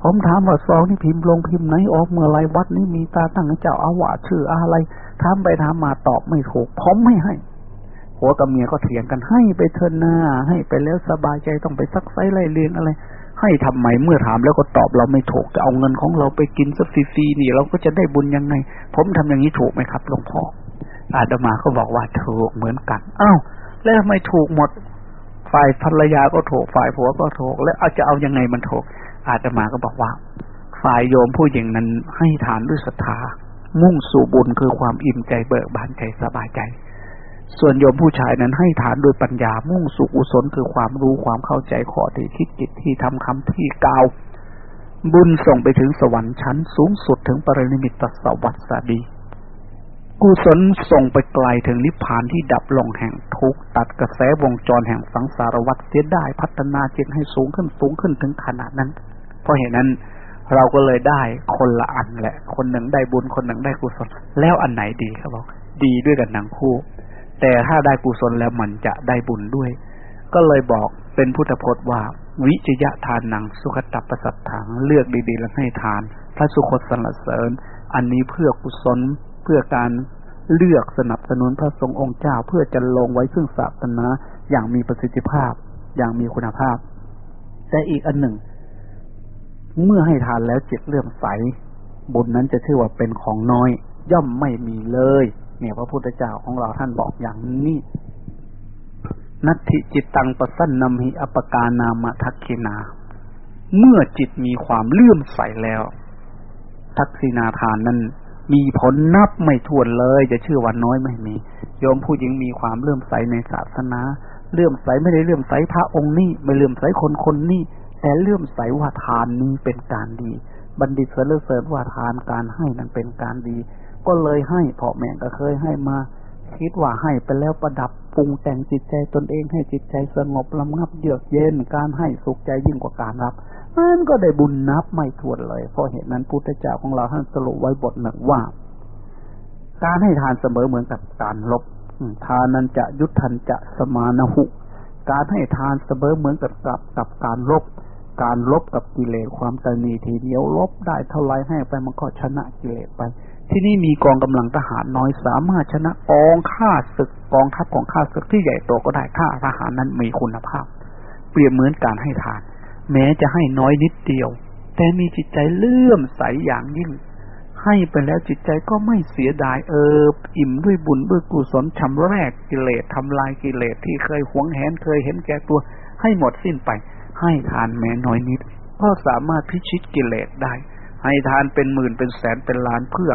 ผมถามว่าซองนี่พิมพ์ลงพิมพ์ไหนออกเมื่อไรวัดนี้มีตาตั้งเจ้าอาวาสชื่ออะไรถามไปถามมาตอบไม่ถูก ผมไม่ให้ หัวกับเมียก็เถียงกันให้ไปเถินหน้า ให้ไปแล้วสบายใจต้องไปซักไซไล่เลียงอะไร ให้ทำไมเมื่อถามแล้วก็ตอบเราไม่ถูกจะเอาเงินของเราไปกินสักฟรีๆนี่ เราก็จะได้บุญยังไง ผมทำอย่างนี้ถูกไหมครับหลวงพ่ออาตมาก็บอกว่าถูกเหมือนกันอ้าวแล้วไม่ถูกหมด ฝ่ายภรรยาก็ถูกฝ่ายผัวก็ถูก แล้วเอาจะเอายังไงมันถูก อาตมาก็บอกว่า ฝ่ายโยมผู้หญิงนั้นให้ฐานด้วยศรัทธามุ่งสู่บุญคือความอิ่มใจเบิกบานใจสบายใจ ส่วนโยมผู้ชายนั้นให้ฐานโดยปัญญามุ่งสุขุศลคือความรู้ความเข้าใจขอที่คิดจิตที่ทำคำที่กล่าว บุญส่งไปถึงสวรรค์ชั้นสูงสุดถึงปรินิมิตสวัสดีกุศลส่งไปไกลถึงนิพพานที่ดับลงแห่งทุกตัดกระแสวงจรแห่งสังสารวัฏเสียได้พัฒนาจิตให้สูงขึ้นสูงขึ้นถึงขนาดนั้น เพราะเหตุนั้นเราก็เลยได้คนละอันแหละ คนหนึ่งได้บุญคนหนึ่งได้กุศล แล้วอันไหนดีครับบอกดีด้วยกันทั้งคู่ แต่ถ้าได้กุศลแล้วมันจะได้บุญด้วย ก็เลยบอกเป็นพุทธพจน์ว่า วิจยะทานนังสุขตับประสัทถังเลือกดีๆแล้วให้ทาน พระสุคตสรรเสริญ อันนี้เพื่อกุศลเพื่อการเลือกสนับสนุนพระทรงองค์เจ้าเพื่อจะลงไว้ซึ่งศาสนาอย่างมีประสิทธิภาพอย่างมีคุณภาพ แต่อีกอันหนึ่ง เมื่อให้ทานแล้วจิตเลื่อมใส บุญนั้นจะชื่อว่าเป็นของน้อย ย่อมไม่มีเลย เนี่ยพระพุทธเจ้าของเราท่านบอกอย่างนี้นัตถิจิตตังปสันนำหิอปกานามทักขินา เมื่อจิตมีความเลื่อมใสแล้ว ทักษินาทานนั้น มีผลนับไม่ถ้วนเลย จะชื่อวันน้อยไม่มีโยมผู้หญิงมีความเลื่อมใสในศาสนา เลื่อมใสไม่ได้เลื่อมใสพระองค์นี้ไม่เลื่อมใสคนคนนี้แต่เลื่อมใสว่าทานนี้เป็นการดี บัณฑิตเสริเสริญว่าทานการให้นั้นเป็นการดี ก็เลยให้พ่อแม่ก็เคยให้มา คิดว่าให้ไปแล้วประดับปรุงแต่งจิตใจตนเองให้จิตใจสงบลำงับเยือกเย็นการให้สุขใจยิ่งกว่าการรับมันก็ได้บุญนับไม่ถ้วนเลย เพราะเหตุนั้นพุทธเจ้าของเราท่านสรุปไว้บทหนึ่งว่า การให้ทานเสมอเหมือนกับการลบทานนั้นจะยุทธันจะสมานหุ การให้ทานเสมอเหมือนกับกับกับการลบ การลบกับกิเลสความตนีทีเดียวลบได้เท่าไรให้ไปมันก็ชนะกิเลสไป ที่นี่มีกองกำลังทหารน้อยสามารถชนะกองข้าศึกกองทัพของข้าศึกที่ใหญ่โตก็ได้ถ้าทหารนั้นมีคุณภาพ เปรียบเหมือนการให้ทาน แม้จะให้น้อยนิดเดียว แต่มีจิตใจเลื่อมใสอย่างยิ่ง ให้ไปแล้วจิตใจก็ไม่เสียดายเอออิ่มด้วยบุญด้วยกุศลชำแรกกิเลสทำลายกิเลสที่เคยหวงแหนเคยเห็นแก่ตัว ให้หมดสิ้นไป ให้ทานแม้น้อยนิด ก็สามารถพิชิตกิเลสได้ ให้ทานเป็นหมื่นเป็นแสนเป็นล้านเพื่อ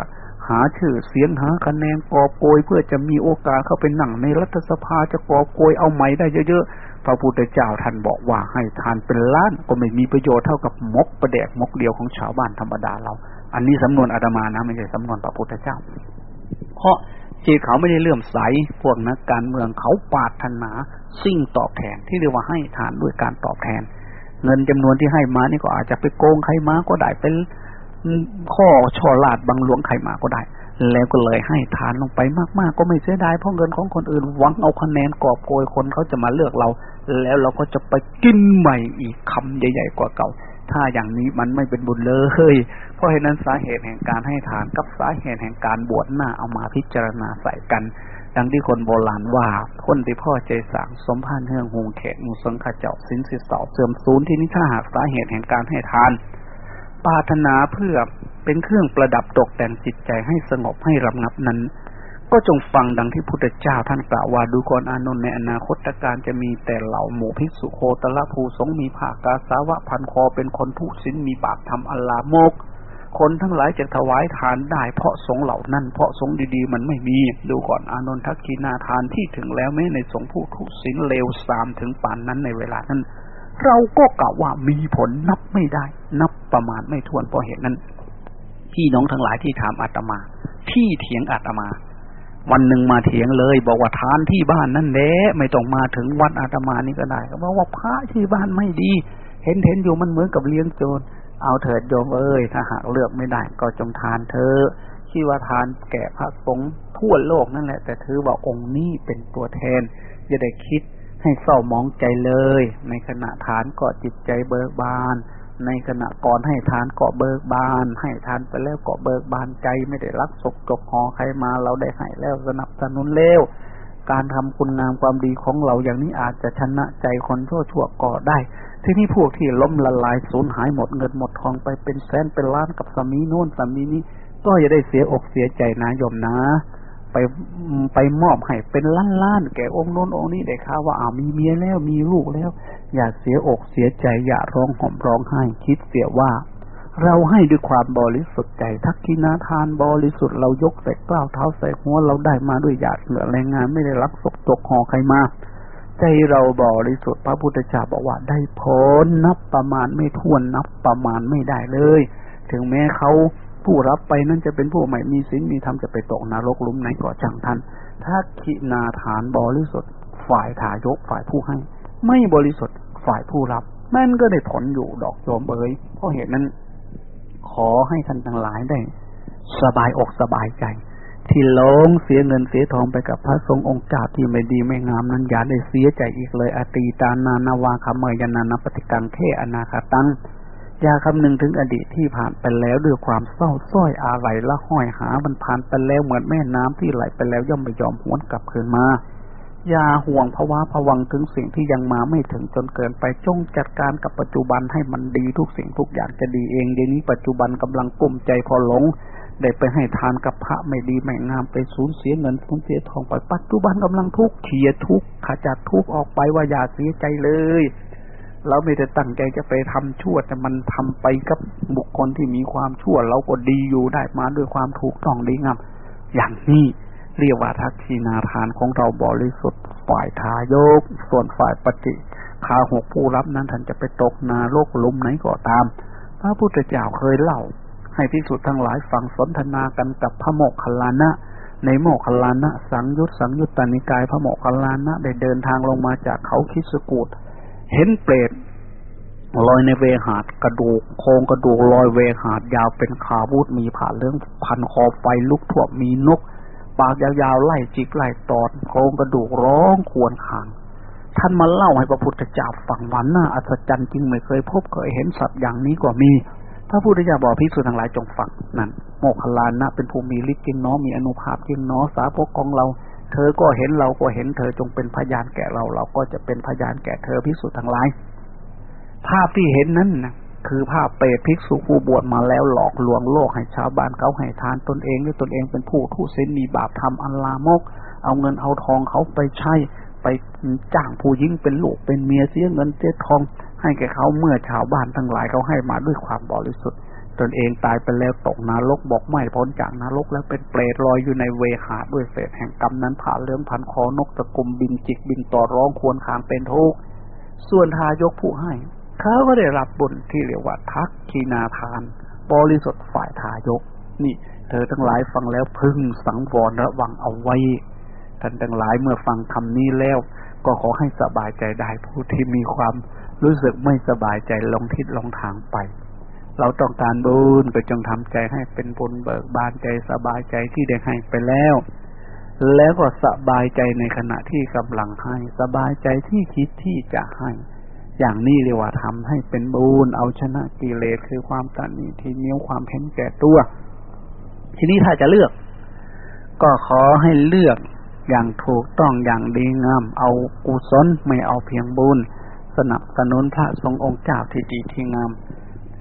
หาชื่อเสียงหาคะแนนกอบโกยเพื่อจะมีโอกาสเข้าไปนั่งในรัฐสภาจะกอบโกยเอาไหมได้เยอะๆ พระพุทธเจ้าท่านบอกว่าให้ทานเป็นล้านก็ไม่มีประโยชน์เท่ากับมกประแดกมกเดียวของชาวบ้านธรรมดาเรา อันนี้สำนวนอาตมานะไม่ใช่สำนวนพระพุทธเจ้า เพราะจิตเขาไม่ได้เลื่อมใสพวกนักการเมืองเขาปาถนาสิ่งตอบแทนที่เรียกว่าให้ทานด้วยการตอบแทน เงินจำนวนที่ให้มานี่ก็อาจจะไปโกงใครมาก็ได้เป็น ข้อช่อลาดบังหลวงใครมาก็ได้ แล้วก็เลยให้ทานลงไปมากๆ ก็ไม่เสียดายเพราะเงินของคนอื่นหวังเอาคะแนนกอบโกยคนเขาจะมาเลือกเรา แล้วเราก็จะไปกินใหม่อีกคำใหญ่ๆกว่าเก่า ถ้าอย่างนี้มันไม่เป็นบุญเลย เพราะเหตุนั้นสาเหตุแห่งการให้ทานกับสาเหตุแห่งการบวชหน้าเอามาพิจารณาใส่กัน ดังที่คนโบราณว่าคนที่พ่อใจสั่งสมพันธ์เฮืองหงแขกมุสังขเจ้าสินสิสอเสื่อมศูนย์ที่นิถ้าหากสาเหตุแห่งการให้ทาน ปาถนาเพื่อเป็นเครื่องประดับตกแต่งจิตใจให้สงบให้ระงับนั้น ก็จงฟังดังที่พุทธเจ้าท่านกล่าวว่าดูก่อนอานนท์ในอนาคตการจะมีแต่เหล่าหมู่ภิกษุโคตละภูสงมีภากาสาวะพันคอเป็นคนทุศินมีบาปทำอลาโมก คนทั้งหลายจะถวายทานได้เพราะสงเหล่านั้น เพราะสงดีๆ มันไม่มี ดูก่อนอานนทักกีนาทานที่ถึงแล้วแม้ในสงผู้ทุศินเลวสามถึงป่านนั้นในเวลานั้น เราก็กล่าวว่ามีผลนับไม่ได้ นับประมาณไม่ถ้วนเพราะเหตุนั้น พี่น้องทั้งหลายที่ถามอาตมา ที่เถียงอาตมา วันหนึ่งมาเถียงเลย บอกว่าทานที่บ้านนั่นแหละไม่ต้องมาถึงวัดอาตมานี่ก็ได้ก็บอกว่าพระที่บ้านไม่ดี เห็นเห็นอยู่มันเหมือนกับเลี้ยงโจรเอาเถิดโยมเอ้ยถ้าหากเลือกไม่ได้ก็จงทานเธอคิดว่าทานแก่พระสงฆ์ทั่วโลกนั่นแหละ แต่ถือว่าองค์นี้เป็นตัวแทนอย่าได้คิด ให้เศร้ามองใจเลย ในขณะทานก็จิตใจเบิกบาน ในขณะก่อนให้ทานก็เบิกบาน ให้ทานไปแล้วก็เบิกบานใจไม่ได้รักศกจกหอใครมา เราได้ให้แล้วสนับสนุนเร็วการทำคุณงามความดีของเราอย่างนี้อาจจะชนะใจคนชั่วชั่วก่อได้ ที่นี่พวกที่ล้มละลายสูญหายหมดเงินหมดทองไปเป็นแสนเป็นล้านกับสามีโน่นสามีนี้ ก็อย่าได้เสียอกเสียใจนะโยมนะ ไปไปมอบให้เป็นล้านล้านแก่องค์โน้นองค์นี้ได้ข่าวว่าอ้าวมีเมียแล้วมีลูกแล้ว อย่าเสียอกเสียใจอย่าร้องห่มร้องไห้คิดเสียว่า เราให้ด้วยความบริสุทธิ์ใจ ทักกินาทานบริสุทธิ์เรายกใส่กล้าวเท้าใส่หัวเราได้มาด้วยหยาดเหลือแรงงานไม่ได้รักศกตกหอใครมาใจเราบริสุทธิ์พระพุทธเจ้าบอกว่าได้ผลนับประมาณไม่ท้วนนับประมาณไม่ได้เลย ถึงแม้เขา ผู้รับไปนั่นจะเป็นผู้ใหม่มีศีลมีธรรมจะไปตกนรกลุ่มไหนก็จังท่านถ้าขีนาฐานบริสุทธิ์ฝ่ายทายกฝ่ายผู้ให้ ไม่บริสุทธิ์ฝ่ายผู้รับนั่นก็ได้ผลอยู่ดอกโยมเอ๋ยเพราะเหตุนั้น ขอให้ท่านทั้งหลายได้ สบายอกสบายใจ ที่หลงเสียเงินเสียทองไปกับพระทรงองค์เจ้าที่ไม่ดีไม่งามนั้นอย่าได้เสียใจอีกเลยอตีตานานาวาคาเมยนานาปฏิกังเทอนาคาตัง อย่าคำนึงถึงอดีตที่ผ่านไปแล้วด้วยความเศร้าส้อยอาไหลละห้อยหามันผ่านไปแล้วเหมือนแม่น้ำที่ไหลไปแล้วย่อมไม่ยอมหวนกลับคืนมา อย่าห่วงภาวะผวังถึงสิ่งที่ยังมาไม่ถึงจนเกินไปจงจัดการกับปัจจุบันให้มันดีทุกสิ่งทุกอย่างจะดีเองเดี๋ยวนี้ปัจจุบันกำลังกุ้มใจพอหลงได้ไปให้ทานกับพระไม่ดีไม่งามไปสูญเสียเงินสูญเสียทองไปปัจจุบันกำลังทุกข์เขียทุกข์ขจัดทุกข์ออกไปว่าอย่าเสียใจเลย เราไม่ได้ตั้งใจจะไปทำชั่ว แต่มันทำไปกับบุคคลที่มีความชั่ว เราก็ดีอยู่ได้มาด้วยความถูกต้องดีงามอย่างนี้เรียกว่าทักษีนาทานของเราบริสุทธิ์ฝ่ายทายก ส่วนฝ่ายปฏิคาหกผู้รับนั้นท่านจะไปตกนาโลกลุมไหนก็ตาม พระพุทธเจ้าเคยเล่า ให้พิสุทธ์ทั้งหลายฟังสนทนากันกับพระโมกขลานะ ในโมกขลานะ สังยุตสังยุตตานิกายพระโมกขลานะได้เดินทางลงมาจากเขาคิสกูด เห็นเปรตลอยในเวหาดกระดูกโครงกระดูกลอยเวหาดยาวเป็นขาบูดมีผ่าเรื่องพันคอไฟลุกถ่วมมีนก ปากยาวๆไล่จิกไล่ตอดโครงกระดูกร้องควรคางท่านมาเล่าให้พระพุทธเจ้าฟังวันน่าอัศจรรย์จริงไม่เคยพบเคยเห็นสัตว์อย่างนี้กว่ามี พระพุทธเจ้าบอกพิสูจน์ทั้งหลายจงฟังนั่นโมคคลานะเป็นภูมิฤทธิ์จริงเนาะมีอนุภาพจริงเนาะสาวกของเรา เธอก็เห็นเราก็เห็นเธอจงเป็นพยานแก่เรา เราก็จะเป็นพยานแก่เธอพิสูจน์ทั้งหลาย ภาพที่เห็นนั้นนะคือภาพเปรตภิกษุผู้บวชมาแล้วหลอกลวงโลกให้ชาวบ้านเขาให้ทานตนเองด้วยตนเองเป็นผู้ทุศีลมีบาปทำอันลามก เอาเงินเอาทองเขาไปใช้ไปจ้างผู้หญิงเป็นลูกเป็นเมียเสียเงินเสียทอง ให้แก่เขาเมื่อชาวบ้านทั้งหลายเขาให้มาด้วยความบริสุทธิ์ ตนเองตายไปแล้วตกนรกบอกไม่พ้นจากนรกแล้วเป็นเปรตลอยอยู่ในเวหาด้วยเศษแห่งกรรมนั้นผ่าเลื่องพันคอนกตะกุมบินจิกบินต่อร้องควรคางเป็นทุกข์ส่วนทายกผู้ให้เขาก็ได้รับบุญที่เรียกว่าทักขีนาทาน บริสุทธิ์ฝ่ายทายก นี่ เธอทั้งหลายฟังแล้วพึงสังวรระวังเอาไว้ ท่านทั้งหลายเมื่อฟังคำนี้แล้ว ก็ขอให้สบายใจได้ผู้ที่มีความรู้สึกไม่สบายใจลองทิศลองทางไป เราต้องการบุญก็จงทำใจให้เป็นบุญเบิกบานใจสบายใจที่ได้ให้ไปแล้ว แล้วก็สบายใจในขณะที่กำลังให้ สบายใจที่คิดที่จะให้ อย่างนี้เรียกว่าทำให้เป็นบุญเอาชนะกิเลสคือความตันนี้ที่นิ้วความเพ้นแก่ตัว ทีนี้ถ้าจะเลือก ก็ขอให้เลือกอย่างถูกต้องอย่างดีงาม เอากุศลไม่เอาเพียงบุญสนับสนุนพระทรงองค์เจ้าที่ดีที่งาม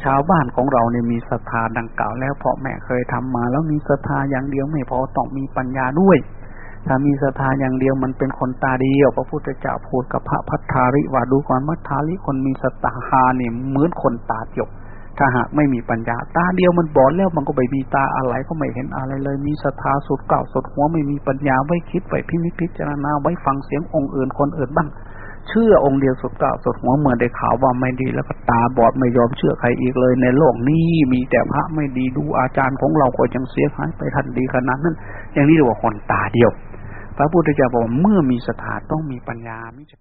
ชาวบ้านของเราเนี่ยมีศรัทธาดังกล่าวแล้วเพราะแม่เคยทำมา แล้วมีศรัทธาอย่างเดียวไม่พอต้องมีปัญญาด้วย ถ้ามีศรัทธาอย่างเดียวมันเป็นคนตาเดียวพระพุทธเจ้าพูดกับพระพัทธาริว่าดูก่อนมัทธาริคนมีศรัทธาเนี่ยเหมือนคนตาเดียวถ้าหากไม่มีปัญญาตาเดียวมันบอดแล้วมันก็ไม่มีตาอะไรก็ไม่เห็นอะไรเลย มีศรัทธาสุดเก่าสุดหัวไม่มีปัญญาไว้คิดไว้พินิจพิจารณาไว้ฟังเสียงองค์อื่นคนอื่นบ้าง เชื่อองค์เดียวสุดเก่าสุดหัวเมื่อได้ข่าวว่าไม่ดีแล้วก็ตาบอดไม่ยอมเชื่อใครอีกเลย ในโลกนี้มีแต่พระไม่ดีดูอาจารย์ของเราก็ยังเสียหายไปทันดีขนาดนั้นอย่างนี้เรียกว่าคนตาเดียว พระพุทธเจ้าบอกเมื่อมีศรัทธาต้องมีปัญญามิจ